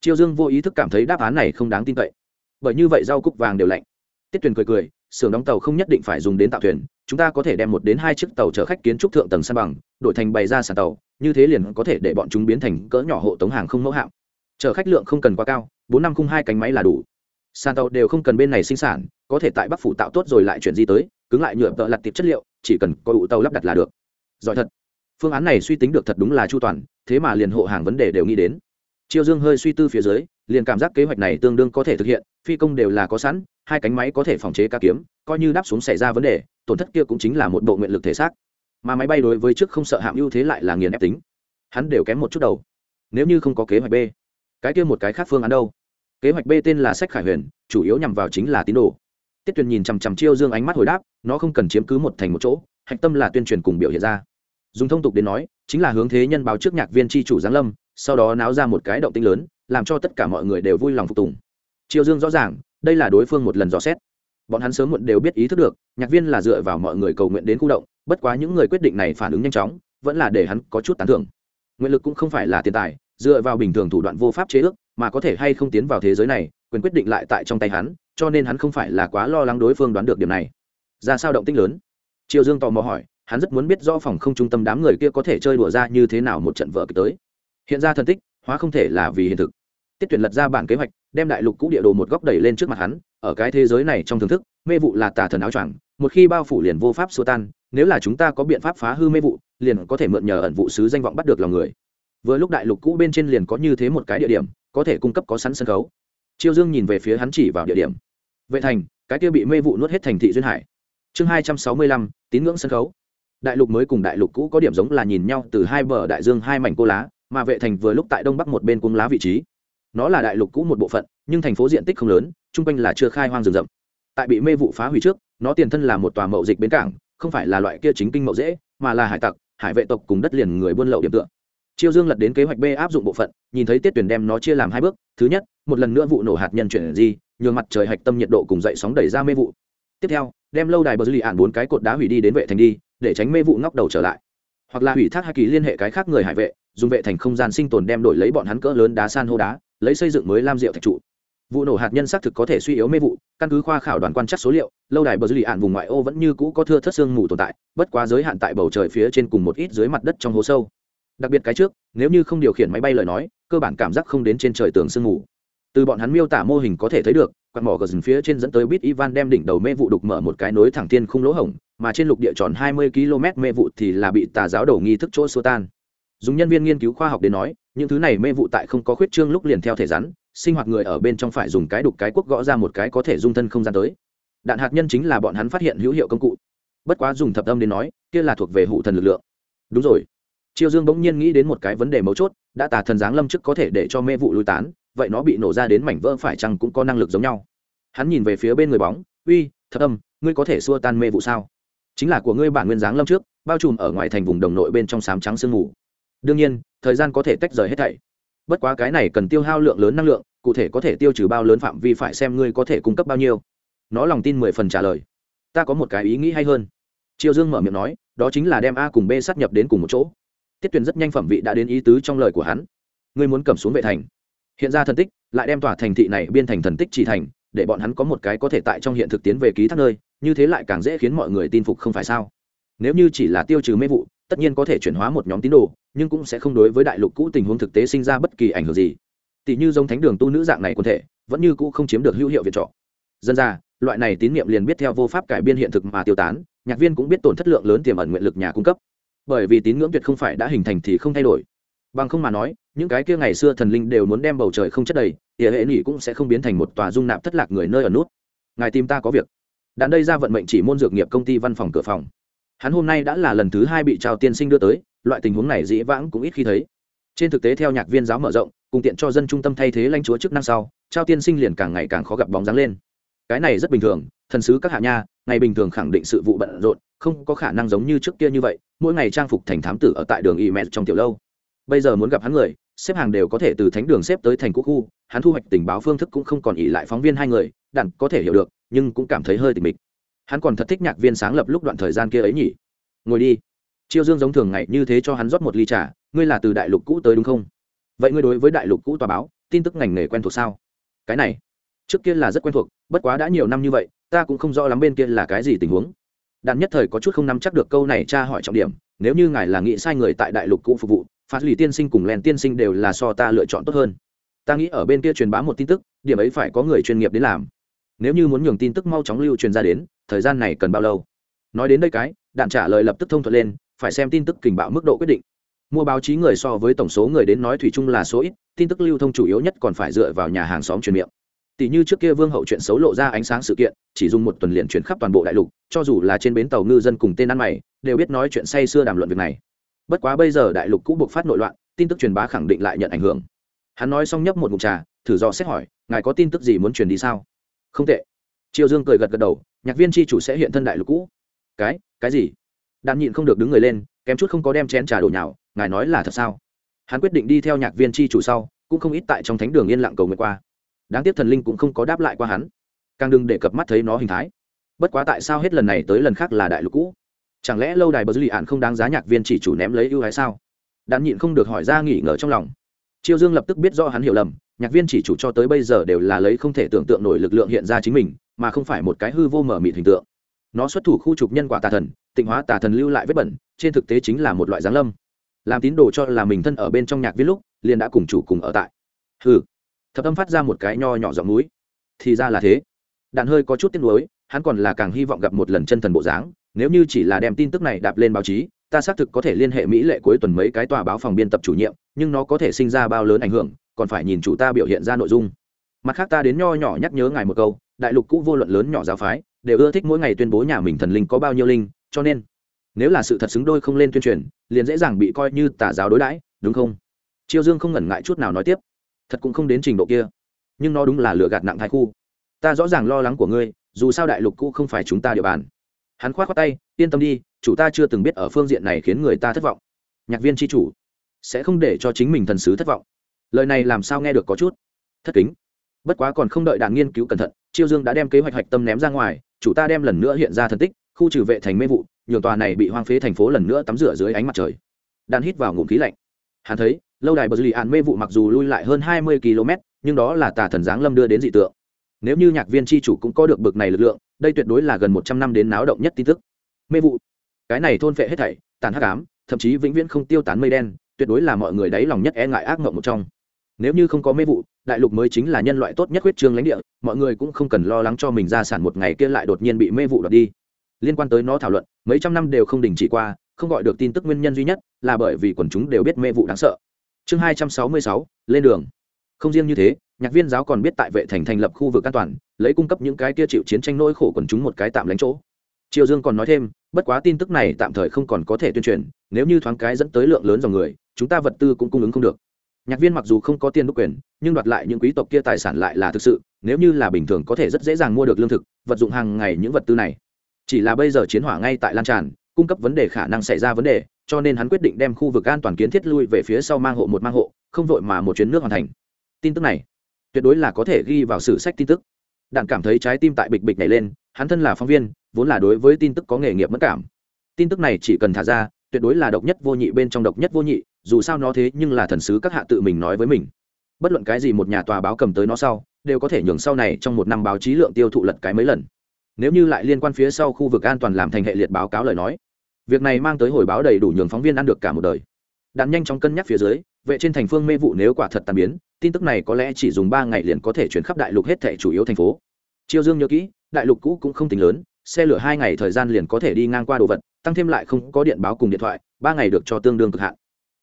Triều dương vô ý thức cảm thấy đáp án này không đáng tin cậy. Bởi như vậy rau cúc vàng đều lạnh. Tiết tuyền cười cười, xưởng đóng tàu không nhất định phải dùng đến tạo thuyền, chúng ta có thể đem một đến hai chiếc tàu chở khách kiến trúc thượng tầng san bằng, đổi thành bày ra sàn tàu, như thế liền có thể để bọn chúng biến thành cỡ nhỏ hộ tống hàng không mẫu hạm. Chở khách lượng không cần quá cao, bốn năm khung hai cánh máy là đủ. Sàn tàu đều không cần bên này sinh sản, có thể tại bắc phủ tạo tốt rồi lại chuyển di tới, cứng lại nhựa tợ lặt tiệp chất liệu, chỉ cần có ụ tàu lắp đặt là được giỏi thật. Phương án này suy tính được thật đúng là chu toàn, thế mà liền hộ hàng vấn đề đều nghĩ đến. Triều dương hơi suy tư phía dưới, liền cảm giác kế hoạch này tương đương có thể thực hiện, phi công đều là có sẵn, hai cánh máy có thể phòng chế ca kiếm, coi như đáp xuống xảy ra vấn đề, tổn thất kia cũng chính là một bộ nguyện lực thể xác. Mà máy bay đối với trước không sợ hạm ưu thế lại là nghiền ép tính. Hắn đều kém một chút đầu. Nếu như không có kế hoạch b, cái kia một cái khác phương án đâu? Kế hoạch b tên là sách khải huyền, chủ yếu nhằm vào chính là tín đồ. Tiết tuyền nhìn chằm chằm chiêu dương ánh mắt hồi đáp, nó không cần chiếm cứ một thành một chỗ, hạch tâm là tuyên truyền cùng biểu hiện ra dùng thông tục đến nói, chính là hướng thế nhân báo trước nhạc viên tri chủ giáng lâm, sau đó náo ra một cái động tinh lớn, làm cho tất cả mọi người đều vui lòng phục tùng. Triều dương rõ ràng, đây là đối phương một lần dò xét. Bọn hắn sớm muộn đều biết ý thức được, nhạc viên là dựa vào mọi người cầu nguyện đến khu động, bất quá những người quyết định này phản ứng nhanh chóng, vẫn là để hắn có chút tán thưởng. Nguyện lực cũng không phải là tiền tài, dựa vào bình thường thủ đoạn vô pháp chế ước, mà có thể hay không tiến vào thế giới này, quyền quyết định lại tại trong tay hắn, cho nên hắn không phải là quá lo lắng đối phương đoán được điểm này. Ra sao động tích lớn? Triều dương tò mò hỏi hắn rất muốn biết do phòng không trung tâm đám người kia có thể chơi đùa ra như thế nào một trận vợ kịch tới. Hiện ra thần tích, hóa không thể là vì hiện thực. Tiết tuyển lật ra bản kế hoạch, đem đại lục cũ địa đồ một góc đẩy lên trước mặt hắn, ở cái thế giới này trong thưởng thức, mê vụ là tà thần áo choàng, một khi bao phủ liền vô pháp xua tan, nếu là chúng ta có biện pháp phá hư mê vụ, liền có thể mượn nhờ ẩn vụ sứ danh vọng bắt được lòng người. Vừa lúc đại lục cũ bên trên liền có như thế một cái địa điểm, có thể cung cấp có sẵn sân khấu. Chiêu dương nhìn về phía hắn chỉ vào địa điểm. Vệ thành, cái kia bị mê vụ nuốt hết thành thị duyên hải. Chương hai trăm sáu mươi lăm, tín ngưỡng sân khấu đại lục mới cùng đại lục cũ có điểm giống là nhìn nhau từ hai bờ đại dương hai mảnh cô lá, mà vệ thành vừa lúc tại đông bắc một bên cung lá vị trí. Nó là đại lục cũ một bộ phận, nhưng thành phố diện tích không lớn, chung quanh là chưa khai hoang rừng rậm. Tại bị mê vụ phá hủy trước, nó tiền thân là một tòa mậu dịch bến cảng, không phải là loại kia chính kinh mậu dễ, mà là hải tặc, hải vệ tộc cùng đất liền người buôn lậu điểm tựa. Chiêu dương lật đến kế hoạch b áp dụng bộ phận, nhìn thấy tiết tuyển đem nó chia làm hai bước, thứ nhất, một lần nữa vụ nổ hạt nhân chuyển di, nhường mặt trời hạch tâm nhiệt độ cùng dậy sóng đẩy ra mê vụ. Tiếp theo, đem lâu đài bờ dư lì ạn bốn cái cột đá hủy đi đến vệ thành đi để tránh mê vụ ngóc đầu trở lại. Hoặc là hủy thác hai kỳ liên hệ cái khác người hải vệ, dùng vệ thành không gian sinh tồn đem đổi lấy bọn hắn cỡ lớn đá san hô đá, lấy xây dựng mới lam rượu thạch trụ. Vụ nổ hạt nhân xác thực có thể suy yếu mê vụ, căn cứ khoa khảo đoàn quan chắc số liệu, lâu đài bờ dư lì ạn vùng ngoại ô vẫn như cũ có thưa thất xương mù tồn tại, bất quá giới hạn tại bầu trời phía trên cùng một ít dưới mặt đất trong hố sâu. Đặc biệt cái trước, nếu như không điều khiển máy bay lời nói, cơ bản cảm giác không đến trên trời tường sương mù. Từ bọn hắn miêu tả mô hình có thể thấy được, quạt mỏ gờ dần phía trên dẫn tới bít ivan đem đỉnh đầu mê vụ đục mở một cái nối thẳng tiên khung lỗ hổng mà trên lục địa tròn 20 km mê vụ thì là bị tà giáo đổ nghi thức chỗ xua tan. Dùng nhân viên nghiên cứu khoa học đến nói, những thứ này mê vụ tại không có khuyết trương lúc liền theo thể rắn, sinh hoạt người ở bên trong phải dùng cái đục cái quốc gõ ra một cái có thể dung thân không gian tới. Đạn hạt nhân chính là bọn hắn phát hiện hữu hiệu công cụ. Bất quá dùng thập âm đến nói, kia là thuộc về hụ thần lực lượng. Đúng rồi. Triều dương bỗng nhiên nghĩ đến một cái vấn đề mấu chốt, đã tà thần giáng lâm trước có thể để cho mê vụ lui tán, vậy nó bị nổ ra đến mảnh vỡ phải chăng cũng có năng lực giống nhau. Hắn nhìn về phía bên người bóng, uy, thập âm, ngươi có thể xua tan mê vụ sao? Chính là của ngươi bản nguyên giáng lâm trước, bao trùm ở ngoài thành vùng đồng nội bên trong sám trắng sương mù. Đương nhiên, thời gian có thể tách rời hết thảy. Bất quá cái này cần tiêu hao lượng lớn năng lượng, cụ thể có thể tiêu trừ bao lớn phạm vi phải xem ngươi có thể cung cấp bao nhiêu. Nó lòng tin mười phần trả lời. Ta có một cái ý nghĩ hay hơn. Triều dương mở miệng nói, đó chính là đem a cùng b sát nhập đến cùng một chỗ. Tiết tuyền rất nhanh phẩm vị đã đến ý tứ trong lời của hắn. Ngươi muốn cầm xuống vệ thành. Hiện ra thần tích, lại đem tòa thành thị này biên thành thần tích chỉ thành để bọn hắn có một cái có thể tại trong hiện thực tiến về ký thác nơi, như thế lại càng dễ khiến mọi người tin phục không phải sao? Nếu như chỉ là tiêu trừ mê vụ, tất nhiên có thể chuyển hóa một nhóm tín đồ, nhưng cũng sẽ không đối với đại lục cũ tình huống thực tế sinh ra bất kỳ ảnh hưởng gì. Tỷ như giống thánh đường tu nữ dạng này quân thể, vẫn như cũ không chiếm được hữu hiệu viện trọ. Dân ra, loại này tín nhiệm liền biết theo vô pháp cải biên hiện thực mà tiêu tán, nhạc viên cũng biết tổn thất lượng lớn tiềm ẩn nguyện lực nhà cung cấp. Bởi vì tín ngưỡng tuyệt không phải đã hình thành thì không thay đổi. Bằng không mà nói những cái kia ngày xưa thần linh đều muốn đem bầu trời không chất đầy địa hệ nghỉ cũng sẽ không biến thành một tòa dung nạp thất lạc người nơi ở nút. Ngài tìm ta có việc. Đạn đây ra vận mệnh chỉ môn dược nghiệp công ty văn phòng cửa phòng. Hắn hôm nay đã là lần thứ hai bị trao tiên sinh đưa tới, loại tình huống này dĩ vãng cũng ít khi thấy. Trên thực tế theo nhạc viên giáo mở rộng, cùng tiện cho dân trung tâm thay thế lãnh chúa chức năng sau trao tiên sinh liền càng ngày càng khó gặp bóng dáng lên. Cái này rất bình thường, thần sứ các hạ nha, ngày bình thường khẳng định sự vụ bận rộn, không có khả năng giống như trước kia như vậy, mỗi ngày trang phục thành thám tử ở tại đường y mẹ trong tiểu lâu. Bây giờ muốn gặp hắn người xếp hàng đều có thể từ thánh đường xếp tới thành quốc khu, hắn thu hoạch tình báo phương thức cũng không còn ỉ lại phóng viên hai người, đặng có thể hiểu được, nhưng cũng cảm thấy hơi tình mịch. Hắn còn thật thích nhạc viên sáng lập lúc đoạn thời gian kia ấy nhỉ. Ngồi đi. Chiêu dương giống thường ngày như thế cho hắn rót một ly trà, ngươi là từ đại lục cũ tới đúng không? Vậy ngươi đối với đại lục cũ tòa báo, tin tức ngành nghề quen thuộc sao? Cái này, trước kia là rất quen thuộc, bất quá đã nhiều năm như vậy, ta cũng không rõ lắm bên kia là cái gì tình huống. Đàn nhất thời có chút không nắm chắc được câu này tra hỏi trọng điểm, nếu như ngài là nghĩ sai người tại đại lục cũ phục vụ phát lì tiên sinh cùng len tiên sinh đều là so ta lựa chọn tốt hơn. Ta nghĩ ở bên kia truyền bá một tin tức, điểm ấy phải có người chuyên nghiệp đến làm. Nếu như muốn nhường tin tức mau chóng lưu truyền ra đến, thời gian này cần bao lâu? Nói đến đây cái, đạn trả lời lập tức thông thuận lên, phải xem tin tức kình bạo mức độ quyết định. Mua báo chí người so với tổng số người đến nói thủy chung là số ít, tin tức lưu thông chủ yếu nhất còn phải dựa vào nhà hàng xóm truyền miệng. Tỷ như trước kia vương hậu chuyện xấu lộ ra ánh sáng sự kiện, chỉ dùng một tuần liền chuyển khắp toàn bộ đại lục, cho dù là trên bến tàu ngư dân cùng tên ăn mày, đều biết nói chuyện say sưa đàm luận việc này bất quá bây giờ đại lục cũ buộc phát nội loạn, tin tức truyền bá khẳng định lại nhận ảnh hưởng. Hắn nói xong nhấp một mụn trà, thử dò xét hỏi, ngài có tin tức gì muốn truyền đi sao? Không tệ. Triều dương cười gật gật đầu, nhạc viên tri chủ sẽ hiện thân đại lục cũ. Cái cái gì? Đàn nhịn không được đứng người lên, kém chút không có đem chén trà đổ nhào, ngài nói là thật sao? Hắn quyết định đi theo nhạc viên tri chủ sau, cũng không ít tại trong thánh đường yên lặng cầu nguyện qua. Đáng tiếc thần linh cũng không có đáp lại qua hắn. Càng đừng để cập mắt thấy nó hình thái. Bất quá tại sao hết lần này tới lần khác là đại lục cũ? Chẳng lẽ lâu đài bờ dư lì ạn không đáng giá nhạc viên chỉ chủ ném lấy ưu hay sao? Đạn nhịn không được hỏi ra nghỉ ngờ trong lòng. Triều dương lập tức biết do hắn hiểu lầm, nhạc viên chỉ chủ cho tới bây giờ đều là lấy không thể tưởng tượng nổi lực lượng hiện ra chính mình, mà không phải một cái hư vô mở mịt hình tượng. Nó xuất thủ khu trục nhân quả tà thần, tịnh hóa tà thần lưu lại vết bẩn, trên thực tế chính là một loại giáng lâm. Làm tín đồ cho là mình thân ở bên trong nhạc viên lúc, liền đã cùng chủ cùng ở tại. Hư thập âm phát ra một cái nho nhỏ giọng núi. Thì ra là thế. Đạn hơi có chút tiếc nuối hắn còn là càng hy vọng gặp một lần chân thần bộ dáng, nếu như chỉ là đem tin tức này đạp lên báo chí, ta xác thực có thể liên hệ mỹ lệ cuối tuần mấy cái tòa báo phòng biên tập chủ nhiệm, nhưng nó có thể sinh ra bao lớn ảnh hưởng, còn phải nhìn chủ ta biểu hiện ra nội dung. Mặt khác ta đến nho nhỏ nhắc nhớ ngài một câu, đại lục cũ vô luận lớn nhỏ giáo phái, đều ưa thích mỗi ngày tuyên bố nhà mình thần linh có bao nhiêu linh, cho nên, nếu là sự thật xứng đôi không lên tuyên truyền, liền dễ dàng bị coi như tà giáo đối đãi, đúng không? Chiêu dương không ngần ngại chút nào nói tiếp. Thật cũng không đến trình độ kia, nhưng nó đúng là lựa gạt nặng thái khu. Ta rõ ràng lo lắng của ngươi dù sao đại lục cũ không phải chúng ta địa bàn. Hắn khoát khoát tay, yên tâm đi, chủ ta chưa từng biết ở phương diện này khiến người ta thất vọng. Nhạc viên tri chủ, sẽ không để cho chính mình thần sứ thất vọng. Lời này làm sao nghe được có chút thất kính. Bất quá còn không đợi đàn nghiên cứu cẩn thận, chiêu dương đã đem kế hoạch hạch tâm ném ra ngoài, chủ ta đem lần nữa hiện ra thần tích, khu trừ vệ thành mê vụ, nhường tòa này bị hoang phế thành phố lần nữa tắm rửa dưới ánh mặt trời. Đàn hít vào ngụm khí lạnh. Hắn thấy, lâu đài bờ dư lì ạn mê vụ mặc dù lui lại hơn hai mươi km nhưng đó là tà thần giáng lâm đưa đến dị tượng nếu như nhạc viên tri chủ cũng có được bực này lực lượng, đây tuyệt đối là gần một trăm năm đến náo động nhất tin tức. Mê vụ. Cái này thôn phệ hết thảy, tàn hắc ám, thậm chí vĩnh viễn không tiêu tán mây đen, tuyệt đối là mọi người đáy lòng nhất e ngại ác mộng một trong. Nếu như không có mê vụ, đại lục mới chính là nhân loại tốt nhất huyết trương lãnh địa, mọi người cũng không cần lo lắng cho mình ra sản một ngày kia lại đột nhiên bị mê vụ đoạt đi. Liên quan tới nó thảo luận, mấy trăm năm đều không đình chỉ qua, không gọi được tin tức nguyên nhân duy nhất là bởi vì quần chúng đều biết mê vụ đáng sợ. Chương hai trăm sáu mươi sáu, lên đường. Không riêng như thế nhạc viên giáo còn biết tại vệ thành thành lập khu vực an toàn, lấy cung cấp những cái kia chịu chiến tranh nỗi khổ quần chúng một cái tạm lánh chỗ. Triều dương còn nói thêm, bất quá tin tức này tạm thời không còn có thể tuyên truyền, nếu như thoáng cái dẫn tới lượng lớn dòng người, chúng ta vật tư cũng cung ứng không được. Nhạc viên mặc dù không có tiền đúc quyền, nhưng đoạt lại những quý tộc kia tài sản lại là thực sự, nếu như là bình thường có thể rất dễ dàng mua được lương thực, vật dụng hàng ngày những vật tư này. Chỉ là bây giờ chiến hỏa ngay tại lan tràn, cung cấp vấn đề khả năng xảy ra vấn đề, cho nên hắn quyết định đem khu vực an toàn kiến thiết lui về phía sau mang hộ một mang hộ, không vội mà một chuyến nước hoàn thành. Tin tức này tuyệt đối là có thể ghi vào sử sách tin tức. Đạn cảm thấy trái tim tại bịch bịch nhảy lên, hắn thân là phóng viên, vốn là đối với tin tức có nghề nghiệp mất cảm. Tin tức này chỉ cần thả ra, tuyệt đối là độc nhất vô nhị bên trong độc nhất vô nhị, dù sao nó thế nhưng là thần sứ các hạ tự mình nói với mình. Bất luận cái gì một nhà tòa báo cầm tới nó sau, đều có thể nhường sau này trong một năm báo chí lượng tiêu thụ lật cái mấy lần. Nếu như lại liên quan phía sau khu vực an toàn làm thành hệ liệt báo cáo lời nói, việc này mang tới hồi báo đầy đủ nhường phóng viên ăn được cả một đời. Đạn nhanh chóng cân nhắc phía dưới, vệ trên thành phương mê vụ nếu quả thật tàn biến tin tức này có lẽ chỉ dùng ba ngày liền có thể chuyển khắp đại lục hết thảy chủ yếu thành phố. Chiêu dương nhớ kỹ, đại lục cũ cũng không tính lớn, xe lửa hai ngày thời gian liền có thể đi ngang qua đồ vật, tăng thêm lại không có điện báo cùng điện thoại, ba ngày được cho tương đương cực hạn.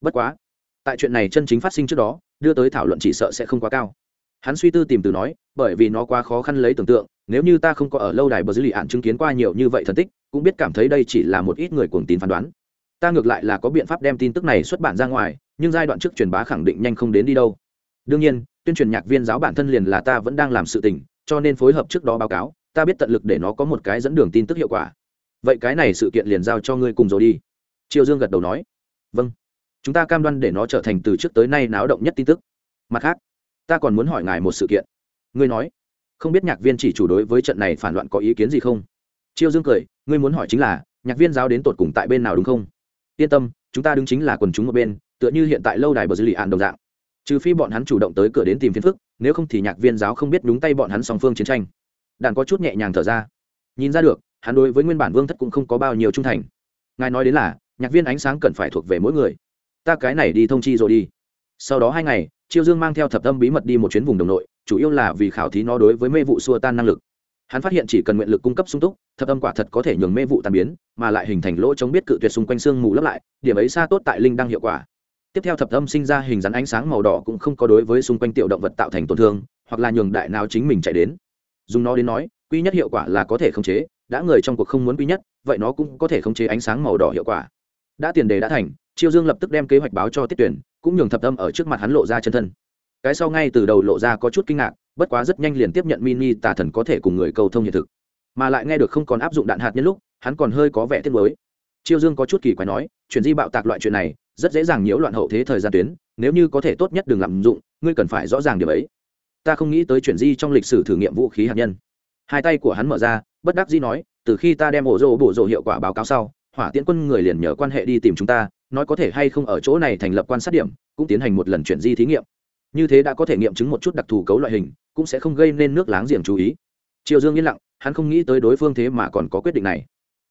Bất quá, tại chuyện này chân chính phát sinh trước đó, đưa tới thảo luận chỉ sợ sẽ không quá cao. Hắn suy tư tìm từ nói, bởi vì nó quá khó khăn lấy tưởng tượng, nếu như ta không có ở lâu đài bờ dưới lì ạn chứng kiến qua nhiều như vậy thần tích, cũng biết cảm thấy đây chỉ là một ít người cuồng tín phán đoán. Ta ngược lại là có biện pháp đem tin tức này xuất bản ra ngoài, nhưng giai đoạn trước truyền bá khẳng định nhanh không đến đi đâu đương nhiên, tuyên truyền nhạc viên giáo bản thân liền là ta vẫn đang làm sự tình, cho nên phối hợp trước đó báo cáo, ta biết tận lực để nó có một cái dẫn đường tin tức hiệu quả. Vậy cái này sự kiện liền giao cho ngươi cùng rồi đi. Triều dương gật đầu nói. Vâng. Chúng ta cam đoan để nó trở thành từ trước tới nay náo động nhất tin tức. Mặt khác, ta còn muốn hỏi ngài một sự kiện. Ngươi nói. Không biết nhạc viên chỉ chủ đối với trận này phản loạn có ý kiến gì không? Triệu dương cười, ngươi muốn hỏi chính là, nhạc viên giáo đến tột cùng tại bên nào đúng không? Yên tâm, chúng ta đứng chính là quần chúng một bên, tựa như hiện tại lâu đài bờ dư lì ạn đồng dạng trừ phi bọn hắn chủ động tới cửa đến tìm phiền phức, nếu không thì nhạc viên giáo không biết đúng tay bọn hắn song phương chiến tranh. Đàn có chút nhẹ nhàng thở ra. Nhìn ra được, hắn đối với nguyên bản vương thất cũng không có bao nhiêu trung thành. Ngài nói đến là, nhạc viên ánh sáng cần phải thuộc về mỗi người. Ta cái này đi thông chi rồi đi. Sau đó hai ngày, chiêu dương mang theo thập tâm bí mật đi một chuyến vùng đồng nội, chủ yếu là vì khảo thí nó đối với mê vụ xua tan năng lực. Hắn phát hiện chỉ cần nguyện lực cung cấp sung túc, thập âm quả thật có thể nhường mê vụ tàn biến, mà lại hình thành lỗ chống biết cự tuyệt xung quanh xương mù lấp lại, điểm ấy xa tốt tại linh đăng hiệu quả tiếp theo thập âm sinh ra hình rắn ánh sáng màu đỏ cũng không có đối với xung quanh tiểu động vật tạo thành tổn thương, hoặc là nhường đại nào chính mình chạy đến. Dùng nó đến nói, quy nhất hiệu quả là có thể khống chế, đã người trong cuộc không muốn quy nhất, vậy nó cũng có thể khống chế ánh sáng màu đỏ hiệu quả. Đã tiền đề đã thành chiêu dương lập tức đem kế hoạch báo cho tiết tuyển, cũng nhường thập âm ở trước mặt hắn lộ ra chân thân. Cái sau ngay từ đầu lộ ra có chút kinh ngạc, bất quá rất nhanh liền tiếp nhận mini tà thần có thể cùng người cầu thông hiện thực. Mà lại nghe được không còn áp dụng đạn hạt nhân lúc, hắn còn hơi có vẻ tiếc mới chiêu dương có chút kỳ quái nói chuyện di bạo tạc loại chuyện này rất dễ dàng nhiễu loạn hậu thế thời gian tuyến, nếu như có thể tốt nhất đừng lạm dụng, ngươi cần phải rõ ràng điều ấy. Ta không nghĩ tới chuyện di trong lịch sử thử nghiệm vũ khí hạt nhân. Hai tay của hắn mở ra, bất đắc dĩ nói, từ khi ta đem ổ rô bổ rộ hiệu quả báo cáo sau, hỏa tiễn quân người liền nhờ quan hệ đi tìm chúng ta, nói có thể hay không ở chỗ này thành lập quan sát điểm, cũng tiến hành một lần chuyển di thí nghiệm. Như thế đã có thể nghiệm chứng một chút đặc thù cấu loại hình, cũng sẽ không gây nên nước láng giềng chú ý. Triều dương yên lặng, hắn không nghĩ tới đối phương thế mà còn có quyết định này.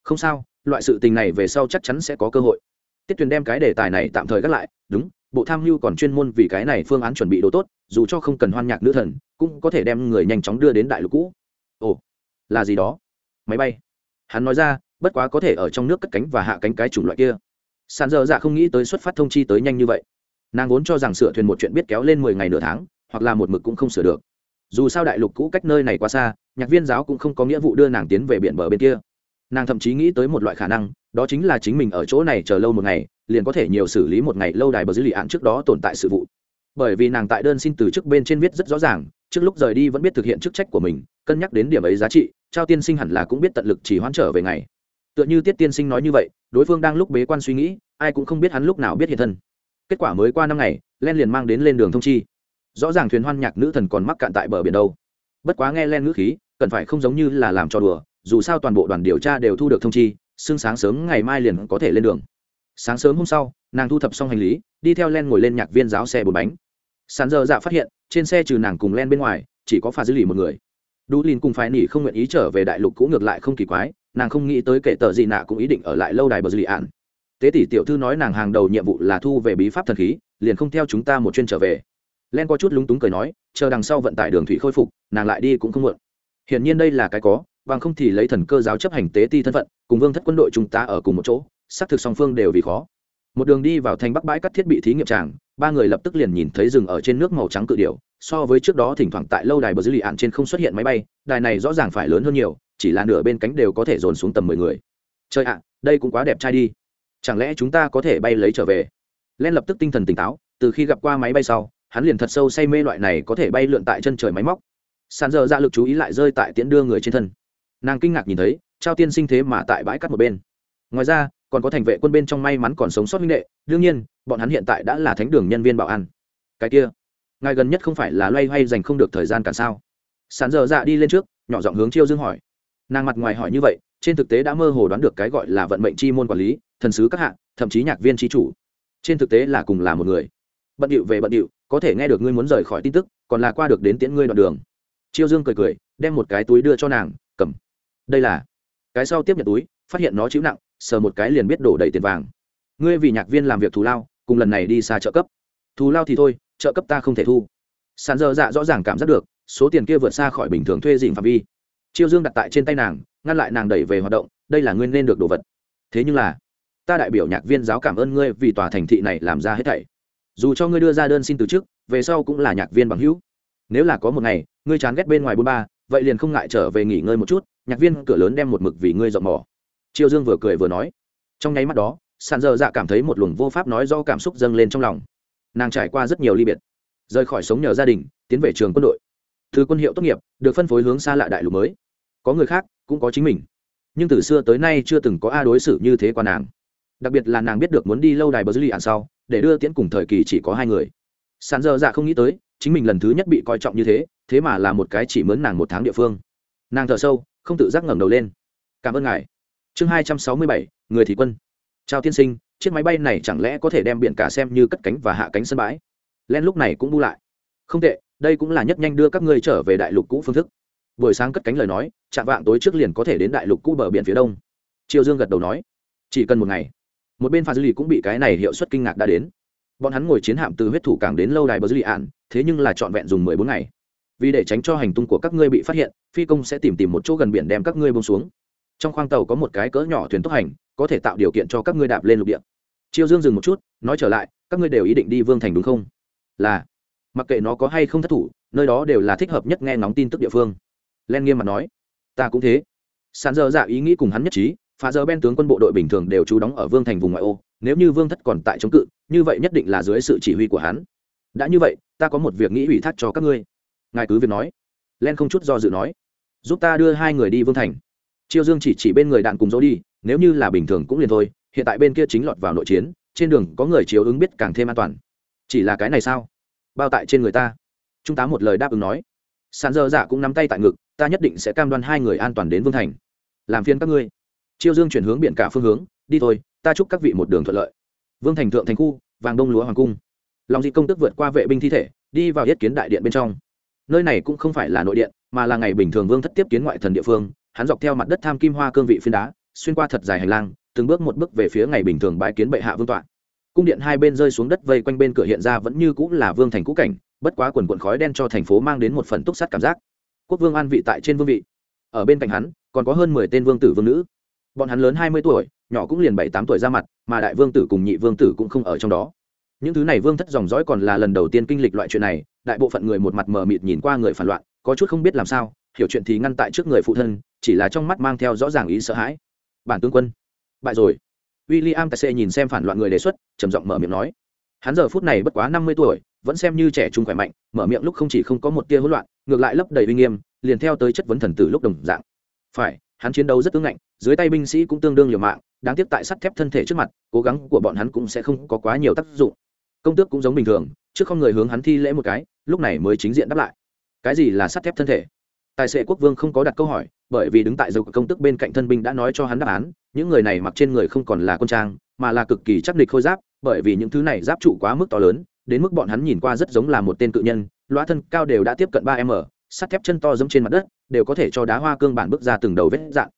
Không sao, loại sự tình này về sau chắc chắn sẽ có cơ hội tiết tuyền đem cái đề tài này tạm thời gác lại, đúng, bộ tham mưu còn chuyên môn vì cái này phương án chuẩn bị đồ tốt, dù cho không cần hoan nhạc nữ thần, cũng có thể đem người nhanh chóng đưa đến đại lục cũ. Ồ, là gì đó? Máy bay. Hắn nói ra, bất quá có thể ở trong nước cất cánh và hạ cánh cái chủng loại kia. Sàn dơ dạ không nghĩ tới xuất phát thông chi tới nhanh như vậy. Nàng vốn cho rằng sửa thuyền một chuyện biết kéo lên mười ngày nửa tháng, hoặc là một mực cũng không sửa được. Dù sao đại lục cũ cách nơi này quá xa, nhạc viên giáo cũng không có nghĩa vụ đưa nàng tiến về biển bờ bên kia. Nàng thậm chí nghĩ tới một loại khả năng đó chính là chính mình ở chỗ này chờ lâu một ngày, liền có thể nhiều xử lý một ngày lâu đài bờ dữ lì ạn trước đó tồn tại sự vụ. Bởi vì nàng tại đơn xin từ chức bên trên viết rất rõ ràng, trước lúc rời đi vẫn biết thực hiện chức trách của mình, cân nhắc đến điểm ấy giá trị, trao tiên sinh hẳn là cũng biết tận lực chỉ hoãn trở về ngày. Tựa như tiết tiên sinh nói như vậy, đối phương đang lúc bế quan suy nghĩ, ai cũng không biết hắn lúc nào biết hiện thân. Kết quả mới qua năm ngày, len liền mang đến lên đường thông chi. Rõ ràng thuyền hoan nhạc nữ thần còn mắc cạn tại bờ biển đâu. Bất quá nghe len ngữ khí, cần phải không giống như là làm cho đùa, dù sao toàn bộ đoàn điều tra đều thu được thông chi sương sáng sớm ngày mai liền có thể lên đường. Sáng sớm hôm sau, nàng thu thập xong hành lý, đi theo len ngồi lên nhạc viên giáo xe bốn bánh. Sàn giờ dạ phát hiện, trên xe trừ nàng cùng len bên ngoài, chỉ có pha dư lì một người. Đu lìn cùng phái nỉ không nguyện ý trở về đại lục cũ ngược lại không kỳ quái, nàng không nghĩ tới kể tờ gì nạ cũng ý định ở lại lâu đài bờ dư lì ạn. Tế tỷ tiểu thư nói nàng hàng đầu nhiệm vụ là thu về bí pháp thần khí, liền không theo chúng ta một chuyên trở về. Len có chút lúng túng cười nói, chờ đằng sau vận tải đường thủy khôi phục, nàng lại đi cũng không muộn. Hiển nhiên đây là cái có, bằng không thì lấy thần cơ giáo chấp hành tế ti thân phận cùng vương thất quân đội chúng ta ở cùng một chỗ, xác thực song phương đều vì khó. Một đường đi vào thành bắc bãi cắt thiết bị thí nghiệm tràng, ba người lập tức liền nhìn thấy rừng ở trên nước màu trắng cự điệu so với trước đó thỉnh thoảng tại lâu đài bờ dư lì ạn trên không xuất hiện máy bay, đài này rõ ràng phải lớn hơn nhiều, chỉ là nửa bên cánh đều có thể dồn xuống tầm mười người. Trời ạ, đây cũng quá đẹp trai đi. Chẳng lẽ chúng ta có thể bay lấy trở về? Len lập tức tinh thần tỉnh táo, từ khi gặp qua máy bay sau, hắn liền thật sâu say mê loại này có thể bay lượn tại chân trời máy móc. Sàn giờ ra lực chú ý lại rơi tại tiễn đưa người trên thân. Nàng kinh ngạc nhìn thấy trao tiên sinh thế mà tại bãi cắt một bên. Ngoài ra, còn có thành vệ quân bên trong may mắn còn sống sót minh đệ, đương nhiên, bọn hắn hiện tại đã là thánh đường nhân viên bảo an. Cái kia, ngài gần nhất không phải là loay hoay dành không được thời gian cả sao? Sàn giờ dạ đi lên trước, nhỏ giọng hướng chiêu dương hỏi. Nàng mặt ngoài hỏi như vậy, trên thực tế đã mơ hồ đoán được cái gọi là vận mệnh chi môn quản lý, thần sứ các hạng thậm chí nhạc viên trí chủ. Trên thực tế là cùng là một người. Bận điệu về bận điệu, có thể nghe được ngươi muốn rời khỏi tin tức, còn là qua được đến tiễn ngươi đoạn đường. Chiêu dương cười cười, đem một cái túi đưa cho nàng, cầm. Đây là cái sau tiếp nhận túi, phát hiện nó chịu nặng, sờ một cái liền biết đổ đầy tiền vàng. Ngươi vì nhạc viên làm việc thù lao, cùng lần này đi xa trợ cấp. Thù lao thì thôi, trợ cấp ta không thể thu. Sàn dơ dạ rõ ràng cảm giác được, số tiền kia vượt xa khỏi bình thường thuê dịnh phạm vi. Chiêu dương đặt tại trên tay nàng, ngăn lại nàng đẩy về hoạt động, đây là nguyên nên được đồ vật. Thế nhưng là, ta đại biểu nhạc viên giáo cảm ơn ngươi vì tòa thành thị này làm ra hết thảy. Dù cho ngươi đưa ra đơn xin từ chức, về sau cũng là nhạc viên bằng hữu. Nếu là có một ngày, ngươi chán ghét bên ngoài bôn ba, vậy liền không ngại trở về nghỉ ngơi một chút nhạc viên cửa lớn đem một mực vì ngươi dọn mỏ. Chiêu dương vừa cười vừa nói. Trong nháy mắt đó, sàn dơ dạ cảm thấy một luồng vô pháp nói do cảm xúc dâng lên trong lòng. Nàng trải qua rất nhiều ly biệt, rời khỏi sống nhờ gia đình, tiến về trường quân đội. Thứ quân hiệu tốt nghiệp, được phân phối hướng xa lạ đại lục mới. Có người khác, cũng có chính mình. Nhưng từ xưa tới nay chưa từng có a đối xử như thế qua nàng. Đặc biệt là nàng biết được muốn đi lâu đài bờ dư lì ạn sau, để đưa tiễn cùng thời kỳ chỉ có hai người. Sàn dơ dạ không nghĩ tới, chính mình lần thứ nhất bị coi trọng như thế thế mà là một cái chỉ mướn nàng một tháng địa phương. Nàng thở sâu không tự giác ngẩng đầu lên. Cảm ơn ngài. Chương hai trăm sáu mươi bảy, người thị quân. Chào tiên sinh, chiếc máy bay này chẳng lẽ có thể đem biển cả xem như cất cánh và hạ cánh sân bãi? Len lúc này cũng bu lại. Không tệ, đây cũng là nhất nhanh đưa các ngươi trở về đại lục cũ phương thức. Buổi sáng cất cánh lời nói, chạm vạng tối trước liền có thể đến đại lục cũ bờ biển phía đông. Triều dương gật đầu nói, chỉ cần một ngày. Một bên pha dư lì cũng bị cái này hiệu suất kinh ngạc đã đến. Bọn hắn ngồi chiến hạm từ huyết thủ cảng đến lâu đài bờ dư lì ạn, thế nhưng là trọn vẹn dùng mười bốn ngày vì để tránh cho hành tung của các ngươi bị phát hiện, phi công sẽ tìm tìm một chỗ gần biển đem các ngươi bông xuống. Trong khoang tàu có một cái cỡ nhỏ thuyền tốc hành, có thể tạo điều kiện cho các ngươi đạp lên lục địa. Chiêu dương dừng một chút, nói trở lại, các ngươi đều ý định đi vương thành đúng không? Là. Mặc kệ nó có hay không thất thủ, nơi đó đều là thích hợp nhất nghe ngóng tin tức địa phương. Len nghiêm mặt nói. Ta cũng thế. Sàn dơ dạ ý nghĩ cùng hắn nhất trí, phá giờ ben tướng quân bộ đội bình thường đều trú đóng ở vương thành vùng ngoại ô, nếu như vương thất còn tại chống cự, như vậy nhất định là dưới sự chỉ huy của hắn. Đã như vậy, ta có một việc nghĩ ủy thác cho các ngươi ngài cứ việc nói. Len không chút do dự nói, giúp ta đưa hai người đi vương thành. Chiêu dương chỉ chỉ bên người đạn cùng dỗ đi, nếu như là bình thường cũng liền thôi, hiện tại bên kia chính lọt vào nội chiến, trên đường có người chiếu ứng biết càng thêm an toàn. Chỉ là cái này sao? Bao tại trên người ta. Trung tá một lời đáp ứng nói. Sàn dơ dạ cũng nắm tay tại ngực, ta nhất định sẽ cam đoan hai người an toàn đến vương thành. Làm phiên các ngươi. Chiêu dương chuyển hướng biển cả phương hướng, đi thôi, ta chúc các vị một đường thuận lợi. Vương thành thượng thành khu, vàng đông lúa hoàng cung. Lòng dị công tức vượt qua vệ binh thi thể, đi vào yết kiến đại điện bên trong nơi này cũng không phải là nội điện, mà là ngày bình thường vương thất tiếp kiến ngoại thần địa phương, hắn dọc theo mặt đất tham kim hoa cương vị phiến đá, xuyên qua thật dài hành lang, từng bước một bước về phía ngày bình thường bãi kiến bệ hạ vương tọa. Cung điện hai bên rơi xuống đất vây quanh bên cửa hiện ra vẫn như cũng là vương thành cũ cảnh, bất quá quần quần khói đen cho thành phố mang đến một phần túc sắt cảm giác. Quốc vương an vị tại trên vương vị. Ở bên cạnh hắn, còn có hơn mười tên vương tử vương nữ. Bọn hắn lớn hai mươi tuổi, nhỏ cũng liền bảy tám tuổi ra mặt, mà đại vương tử cùng nhị vương tử cũng không ở trong đó những thứ này vương thất dòng dõi còn là lần đầu tiên kinh lịch loại chuyện này, đại bộ phận người một mặt mờ mịt nhìn qua người phản loạn, có chút không biết làm sao, hiểu chuyện thì ngăn tại trước người phụ thân, chỉ là trong mắt mang theo rõ ràng ý sợ hãi. Bản tướng quân, bại rồi. W i l l i am tài nhìn xem phản loạn người đề xuất, trầm giọng mở miệng nói. Hắn giờ phút này bất quá năm mươi tuổi, vẫn xem như trẻ trung khỏe mạnh, mở miệng lúc không chỉ không có một tia hỗn loạn, ngược lại lấp đầy uy nghiêm, liền theo tới chất vấn thần tử lúc đồng dạng. Phải, hắn chiến đấu rất tương ngạnh, dưới tay binh sĩ cũng tương đương liều mạng, đáng tiếc tại sắt thép thân thể trước mặt, cố gắng của bọn hắn cũng sẽ không có quá nhiều tác dụng công tước cũng giống bình thường, trước không người hướng hắn thi lễ một cái, lúc này mới chính diện đáp lại cái gì là sắt thép thân thể tài xế quốc vương không có đặt câu hỏi, bởi vì đứng tại dầu công tức bên cạnh thân binh đã nói cho hắn đáp án, những người này mặc trên người không còn là quân trang, mà là cực kỳ chắc địch khôi giáp, bởi vì những thứ này giáp trụ quá mức to lớn, đến mức bọn hắn nhìn qua rất giống là một tên cự nhân loa thân cao đều đã tiếp cận ba m, sắt thép chân to dẫm trên mặt đất, đều có thể cho đá hoa cương bản bước ra từng đầu vết dạng.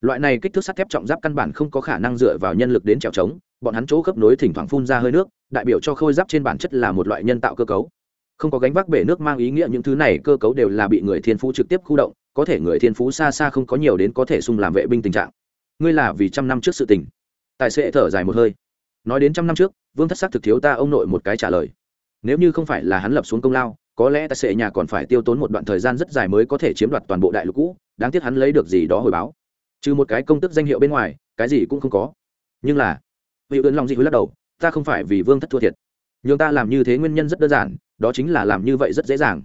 loại này kích thước sắt thép trọng giáp căn bản không có khả năng dựa vào nhân lực đến trèo trống bọn hắn chỗ khớp nối thỉnh thoảng phun ra hơi nước đại biểu cho khôi giáp trên bản chất là một loại nhân tạo cơ cấu. Không có gánh vác bể nước mang ý nghĩa những thứ này cơ cấu đều là bị người thiên phú trực tiếp khu động, có thể người thiên phú xa xa không có nhiều đến có thể xung làm vệ binh tình trạng. Ngươi là vì trăm năm trước sự tình. Tài xế thở dài một hơi. Nói đến trăm năm trước, vương thất sắc thực thiếu ta ông nội một cái trả lời. Nếu như không phải là hắn lập xuống công lao, có lẽ tài xế nhà còn phải tiêu tốn một đoạn thời gian rất dài mới có thể chiếm đoạt toàn bộ đại lục cũ, đáng tiếc hắn lấy được gì đó hồi báo. Trừ một cái công tức danh hiệu bên ngoài, cái gì cũng không có. Nhưng là vị ưỡn lòng dị hối lắc đầu ta không phải vì vương thất thua thiệt. Nhưng ta làm như thế nguyên nhân rất đơn giản, đó chính là làm như vậy rất dễ dàng.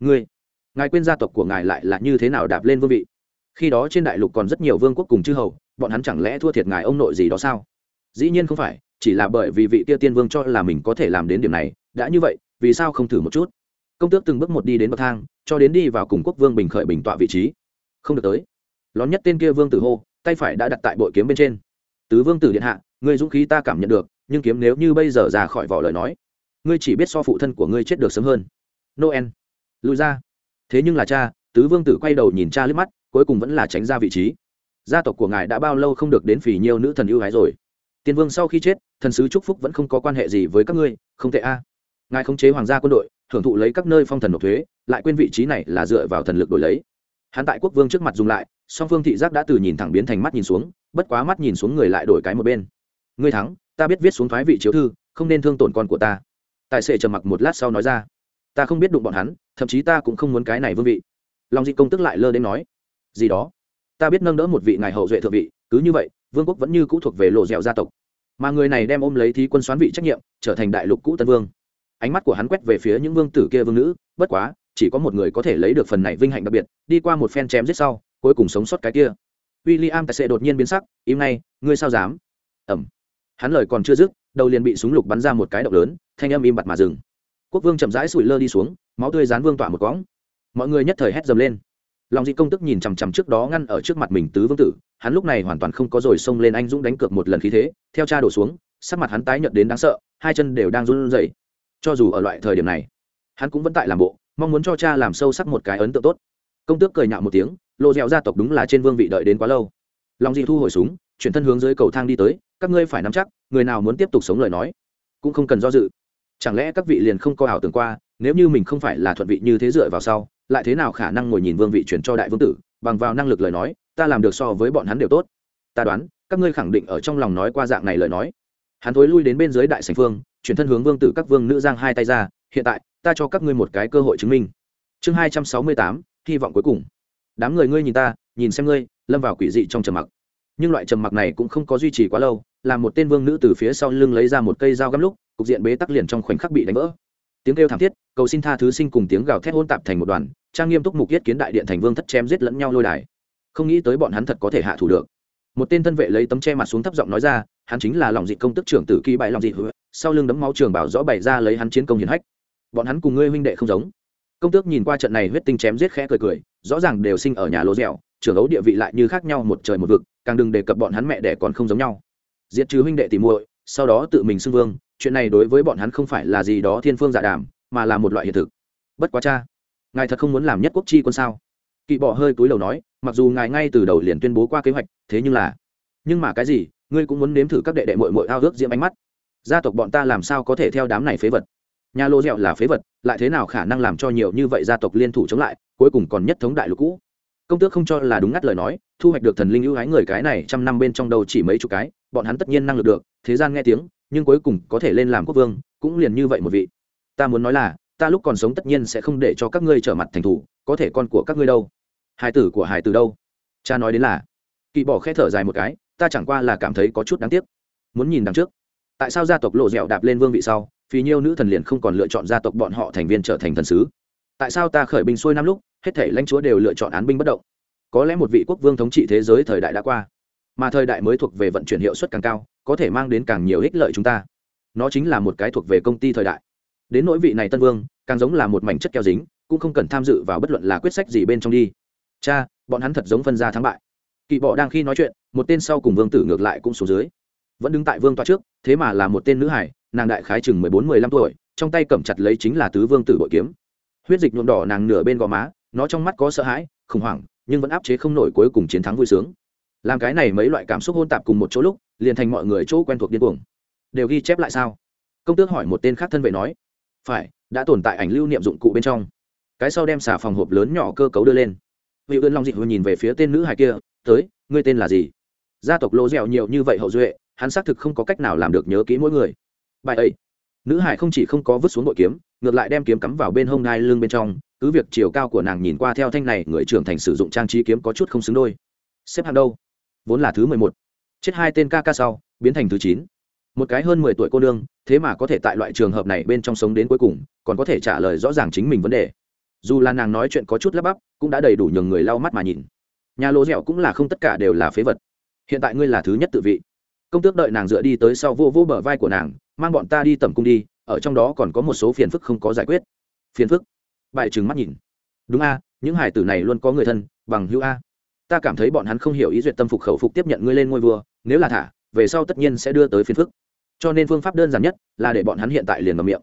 Ngươi, ngài quên gia tộc của ngài lại là như thế nào đạp lên vương vị? Khi đó trên đại lục còn rất nhiều vương quốc cùng chư hầu, bọn hắn chẳng lẽ thua thiệt ngài ông nội gì đó sao? Dĩ nhiên không phải, chỉ là bởi vì vị kia tiên vương cho là mình có thể làm đến điểm này, đã như vậy, vì sao không thử một chút? Công tước từng bước một đi đến bậc thang, cho đến đi vào cùng quốc vương bình khởi bình tọa vị trí. Không được tới. Lón nhất tên kia vương tử hô, tay phải đã đặt tại bội kiếm bên trên. Tứ vương tử điện hạ người dũng khí ta cảm nhận được nhưng kiếm nếu như bây giờ ra khỏi vỏ lời nói, ngươi chỉ biết so phụ thân của ngươi chết được sớm hơn. Noel, lùi ra. Thế nhưng là cha, tứ vương tử quay đầu nhìn cha liếc mắt, cuối cùng vẫn là tránh ra vị trí. Gia tộc của ngài đã bao lâu không được đến phỉ nhiều nữ thần ưu ái rồi? Tiên vương sau khi chết, thần sứ trúc phúc vẫn không có quan hệ gì với các ngươi, không thể a. Ngài khống chế hoàng gia quân đội, hưởng thụ lấy các nơi phong thần nộp thuế, lại quên vị trí này là dựa vào thần lực đổi lấy. Hắn tại quốc vương trước mặt dùng lại, song phương thị giác đã từ nhìn thẳng biến thành mắt nhìn xuống, bất quá mắt nhìn xuống người lại đổi cái một bên. Ngươi thắng ta biết viết xuống thoái vị chiếu thư, không nên thương tổn con của ta. Tài xế trầm mặc một lát sau nói ra, ta không biết đụng bọn hắn, thậm chí ta cũng không muốn cái này vương vị. Long dị công tức lại lơ đến nói, gì đó? Ta biết nâng đỡ một vị ngài hậu duệ thượng vị, cứ như vậy, vương quốc vẫn như cũ thuộc về lộ dẻo gia tộc. Mà người này đem ôm lấy thí quân xoán vị trách nhiệm, trở thành đại lục cũ tân vương. Ánh mắt của hắn quét về phía những vương tử kia vương nữ, bất quá, chỉ có một người có thể lấy được phần này vinh hạnh đặc biệt, đi qua một phen chém giết sau, cuối cùng sống sót cái kia. W i l l i am tài xế đột nhiên biến sắc, im ngay, ngươi sao dám? Ẩm hắn lời còn chưa dứt, đầu liền bị súng lục bắn ra một cái động lớn, thanh âm im bặt mà dừng. Quốc vương chậm rãi sủi lơ đi xuống, máu tươi dán vương tỏa một cõng. Mọi người nhất thời hét dầm lên. Lòng dị công tức nhìn chằm chằm trước đó ngăn ở trước mặt mình tứ vương tử, hắn lúc này hoàn toàn không có rồi xông lên anh dũng đánh cược một lần khí thế, theo cha đổ xuống, sắc mặt hắn tái nhợt đến đáng sợ, hai chân đều đang run rẩy. Cho dù ở loại thời điểm này, hắn cũng vẫn tại làm bộ, mong muốn cho cha làm sâu sắc một cái ấn tượng tốt. Công tước cười nhạo một tiếng lộ dẻo gia tộc đúng là trên vương vị đợi đến quá lâu. Lòng dị thu hồi súng, chuyển thân hướng dưới cầu thang đi tới các ngươi phải nắm chắc, người nào muốn tiếp tục sống lời nói, cũng không cần do dự. Chẳng lẽ các vị liền không có ảo tưởng qua, nếu như mình không phải là thuận vị như thế dựa vào sau, lại thế nào khả năng ngồi nhìn vương vị chuyển cho đại vương tử, bằng vào năng lực lời nói, ta làm được so với bọn hắn đều tốt. Ta đoán, các ngươi khẳng định ở trong lòng nói qua dạng này lời nói. Hắn thối lui đến bên dưới đại sành phương, chuyển thân hướng vương tử các vương nữ giang hai tay ra, hiện tại, ta cho các ngươi một cái cơ hội chứng minh. Chương hai trăm sáu mươi tám, hy vọng cuối cùng. Đám người ngươi nhìn ta, nhìn xem ngươi, lâm vào quỷ dị trong trầm mặc. Nhưng loại trầm mặc này cũng không có duy trì quá lâu làm một tên vương nữ từ phía sau lưng lấy ra một cây dao găm lúc, cục diện bế tắc liền trong khoảnh khắc bị đánh vỡ. Tiếng kêu thảm thiết, cầu xin tha thứ sinh cùng tiếng gào thét hôn tạp thành một đoàn, trang nghiêm túc mục yết kiến đại điện thành vương thất chém giết lẫn nhau lôi đài. Không nghĩ tới bọn hắn thật có thể hạ thủ được. Một tên thân vệ lấy tấm che mặt xuống thấp giọng nói ra, hắn chính là lòng dị công tức trưởng tử kỳ bại lòng dị sau lưng đấm máu trường bảo rõ bày ra lấy hắn chiến công hiển hách. Bọn hắn cùng ngươi huynh đệ không giống. Công tước nhìn qua trận này huyết tinh chém giết khẽ cười cười, rõ ràng đều sinh ở nhà lỗ dẻo, trưởng ấu địa vị lại như khác nhau một trời một vực, càng đừng đề cập bọn hắn mẹ đẻ còn không giống nhau diệt trừ huynh đệ tìm muội, sau đó tự mình xưng vương, chuyện này đối với bọn hắn không phải là gì đó thiên phương giả đàm, mà là một loại hiện thực. Bất quá cha, ngài thật không muốn làm nhất quốc chi quân sao? Kỵ bỏ hơi túi đầu nói, mặc dù ngài ngay từ đầu liền tuyên bố qua kế hoạch, thế nhưng là, nhưng mà cái gì, ngươi cũng muốn nếm thử các đệ đệ mội mội ao ước diễm ánh mắt. Gia tộc bọn ta làm sao có thể theo đám này phế vật? Nhà lô dẹo là phế vật, lại thế nào khả năng làm cho nhiều như vậy gia tộc liên thủ chống lại, cuối cùng còn nhất thống đại lục cũ? Công tước không cho là đúng ngắt lời nói, thu hoạch được thần linh ưu ái người cái này trăm năm bên trong đầu chỉ mấy chục cái, bọn hắn tất nhiên năng lực được, thế gian nghe tiếng, nhưng cuối cùng có thể lên làm quốc vương, cũng liền như vậy một vị. Ta muốn nói là, ta lúc còn sống tất nhiên sẽ không để cho các ngươi trở mặt thành thủ, có thể con của các ngươi đâu. Hải tử của hải tử đâu? Cha nói đến là, kỵ bỏ khe thở dài một cái, ta chẳng qua là cảm thấy có chút đáng tiếc. Muốn nhìn đằng trước, tại sao gia tộc lộ dẻo đạp lên vương vị sau vì nhiêu nữ thần liền không còn lựa chọn gia tộc bọn họ thành viên trở thành thần sứ? Tại sao ta khởi binh xuôi năm lúc hết thể lãnh chúa đều lựa chọn án binh bất động. Có lẽ một vị quốc vương thống trị thế giới thời đại đã qua, mà thời đại mới thuộc về vận chuyển hiệu suất càng cao, có thể mang đến càng nhiều ích lợi chúng ta. Nó chính là một cái thuộc về công ty thời đại. Đến nỗi vị này tân vương, càng giống là một mảnh chất keo dính, cũng không cần tham dự vào bất luận là quyết sách gì bên trong đi. Cha, bọn hắn thật giống phân ra thắng bại. Kỵ bọ đang khi nói chuyện, một tên sau cùng vương tử ngược lại cũng xuống dưới. Vẫn đứng tại vương toa trước, thế mà là một tên nữ hải nàng đại khái chừng mười bốn, mười lăm tuổi, trong tay cầm chặt lấy chính là tứ vương tử bội kiếm. Huyết dịch nhuộm đỏ nàng nửa bên gò má nó trong mắt có sợ hãi, khủng hoảng, nhưng vẫn áp chế không nổi cuối cùng chiến thắng vui sướng. Làm cái này mấy loại cảm xúc hôn tạp cùng một chỗ lúc, liền thành mọi người chỗ quen thuộc điên cuồng. Đều ghi chép lại sao? Công tước hỏi một tên khác thân vệ nói, phải, đã tồn tại ảnh lưu niệm dụng cụ bên trong. Cái sau đem xà phòng hộp lớn nhỏ cơ cấu đưa lên. Vị ươn long dị vừa nhìn về phía tên nữ hài kia, tới, ngươi tên là gì? Gia tộc lỗ dẻo nhiều như vậy hậu duệ, hắn xác thực không có cách nào làm được nhớ kỹ mỗi người. Bài ấy, nữ hải không chỉ không có vứt xuống bội kiếm, ngược lại đem kiếm cắm vào bên hông ngai lưng bên trong cứ việc chiều cao của nàng nhìn qua theo thanh này, người trưởng thành sử dụng trang trí kiếm có chút không xứng đôi. Xếp hàng đâu? Vốn là thứ mười một. Chết hai tên ca ca sau, biến thành thứ chín. Một cái hơn mười tuổi cô nương, thế mà có thể tại loại trường hợp này bên trong sống đến cuối cùng, còn có thể trả lời rõ ràng chính mình vấn đề. Dù là nàng nói chuyện có chút lắp bắp, cũng đã đầy đủ nhường người lau mắt mà nhìn. Nhà lô dẻo cũng là không tất cả đều là phế vật. Hiện tại ngươi là thứ nhất tự vị. Công tước đợi nàng dựa đi tới sau vô vô bờ vai của nàng, mang bọn ta đi tầm cung đi, ở trong đó còn có một số phiền phức không có giải quyết. Phiền phức? Bại trừng mắt nhìn. Đúng a, những hải tử này luôn có người thân, bằng hữu a. Ta cảm thấy bọn hắn không hiểu ý duyệt tâm phục khẩu phục tiếp nhận ngươi lên ngôi vua, nếu là thả, về sau tất nhiên sẽ đưa tới phiền phức. Cho nên phương pháp đơn giản nhất là để bọn hắn hiện tại liền ngầm miệng.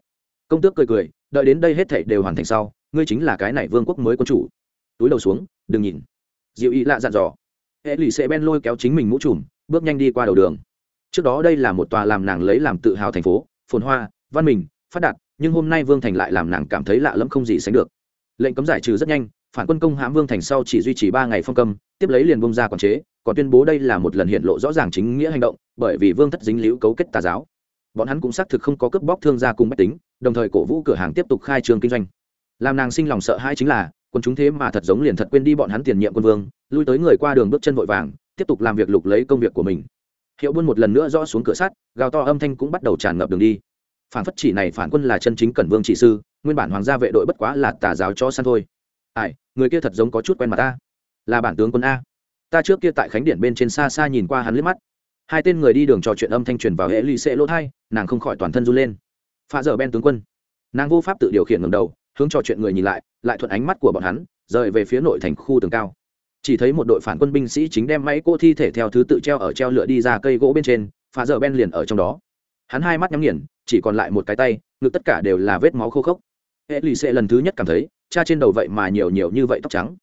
Công tước cười cười, đợi đến đây hết thảy đều hoàn thành sau, ngươi chính là cái này vương quốc mới quân chủ. Túi đầu xuống, đừng nhìn. Diệu ý lạ dặn dò. Hệ lì sẽ ben lôi kéo chính mình mũ trùm, bước nhanh đi qua đầu đường. Trước đó đây là một tòa làm nàng lấy làm tự hào thành phố, phồn hoa, văn minh, phát đạt nhưng hôm nay vương thành lại làm nàng cảm thấy lạ lẫm không gì sánh được. Lệnh cấm giải trừ rất nhanh, phản quân công hãm vương thành sau chỉ duy trì ba ngày phong cầm tiếp lấy liền bông ra quản chế, còn tuyên bố đây là một lần hiện lộ rõ ràng chính nghĩa hành động, bởi vì vương thất dính liễu cấu kết tà giáo. Bọn hắn cũng xác thực không có cướp bóc thương gia cùng bách tính, đồng thời cổ vũ cửa hàng tiếp tục khai trương kinh doanh. Làm nàng sinh lòng sợ hãi chính là, quân chúng thế mà thật giống liền thật quên đi bọn hắn tiền nhiệm quân vương, lui tới người qua đường bước chân vội vàng, tiếp tục làm việc lục lấy công việc của mình. Hiệu buôn một lần nữa rõ xuống cửa sắt, gào to âm thanh cũng bắt đầu tràn ngập đường đi phản phất chỉ này phản quân là chân chính cẩn vương chỉ sư, nguyên bản hoàng gia vệ đội bất quá là tà giáo cho săn thôi. Ai, người kia thật giống có chút quen mặt ta. Là bản tướng quân a. Ta trước kia tại khánh điện bên trên xa xa nhìn qua hắn liếc mắt. Hai tên người đi đường trò chuyện âm thanh truyền vào hệ lì xệ lỗ thai, nàng không khỏi toàn thân run lên. Pha dở ben tướng quân. Nàng vô pháp tự điều khiển ngầm đầu, hướng trò chuyện người nhìn lại lại thuận ánh mắt của bọn hắn, rời về phía nội thành khu tường cao. Chỉ thấy một đội phản quân binh sĩ chính đem máy cô thi thể theo thứ tự treo ở treo lửa đi ra cây gỗ bên trên pha dở ben liền ở trong đó hắn hai mắt nhắm nghiền, chỉ còn lại một cái tay, ngực tất cả đều là vết máu khô khốc. Hệ lì xệ lần thứ nhất cảm thấy, cha trên đầu vậy mà nhiều nhiều như vậy tóc trắng.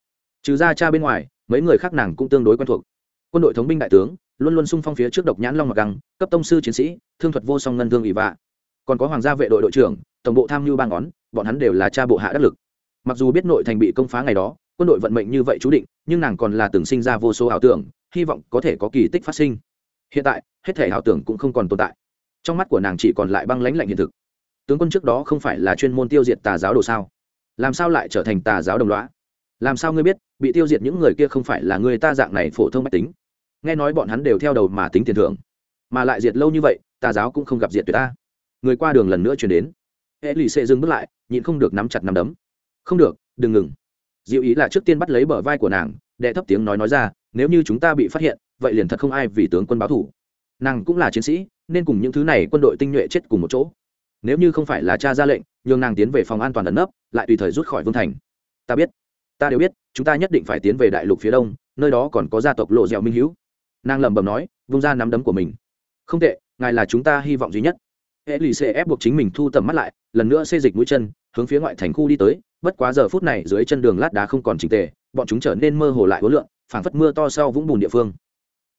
Trừ ra cha bên ngoài, mấy người khác nàng cũng tương đối quen thuộc. Quân đội thống binh đại tướng, luôn luôn sung phong phía trước độc nhãn long mặc găng, cấp tông sư chiến sĩ, thương thuật vô song ngân thương ỷ vạ. Còn có hoàng gia vệ đội đội trưởng, tổng bộ tham mưu ba ngón, bọn hắn đều là cha bộ hạ đắc lực. Mặc dù biết nội thành bị công phá ngày đó, quân đội vận mệnh như vậy chú định, nhưng nàng còn là từng sinh ra vô số ảo tưởng, hy vọng có thể có kỳ tích phát sinh. Hiện tại, hết thể ảo tưởng cũng không còn tồn tại trong mắt của nàng chỉ còn lại băng lãnh lạnh hiện thực. Tướng quân trước đó không phải là chuyên môn tiêu diệt tà giáo đồ sao? Làm sao lại trở thành tà giáo đồng loá làm sao ngươi biết, bị tiêu diệt những người kia không phải là người ta dạng này phổ thông mách tính? Nghe nói bọn hắn đều theo đầu mà tính tiền thưởng, mà lại diệt lâu như vậy, tà giáo cũng không gặp diệt tuyệt ta. Người qua đường lần nữa chuyển đến. E lì xê dừng bước lại, nhịn không được nắm chặt nắm đấm. Không được, đừng ngừng. Diệu ý là trước tiên bắt lấy bờ vai của nàng, đệ thấp tiếng nói nói ra, nếu như chúng ta bị phát hiện, vậy liền thật không ai vì tướng quân báo thủ nàng cũng là chiến sĩ, nên cùng những thứ này quân đội tinh nhuệ chết cùng một chỗ. Nếu như không phải là cha ra lệnh, nhường nàng tiến về phòng an toàn ẩn nấp, lại tùy thời rút khỏi vương thành. Ta biết. Ta đều biết, chúng ta nhất định phải tiến về đại lục phía đông, nơi đó còn có gia tộc lộ dẻo minh hữu nàng lẩm bẩm nói, vung ra nắm đấm của mình. Không tệ, ngài là chúng ta hy vọng duy nhất. Hệ lì xê ép buộc chính mình thu tầm mắt lại, lần nữa xê dịch mũi chân, hướng phía ngoại thành khu đi tới, bất quá giờ phút này dưới chân đường lát đá không còn trình tề, bọn chúng trở nên mơ hồ lại hối lượng phảng phất mưa to sau vũng bùn địa phương.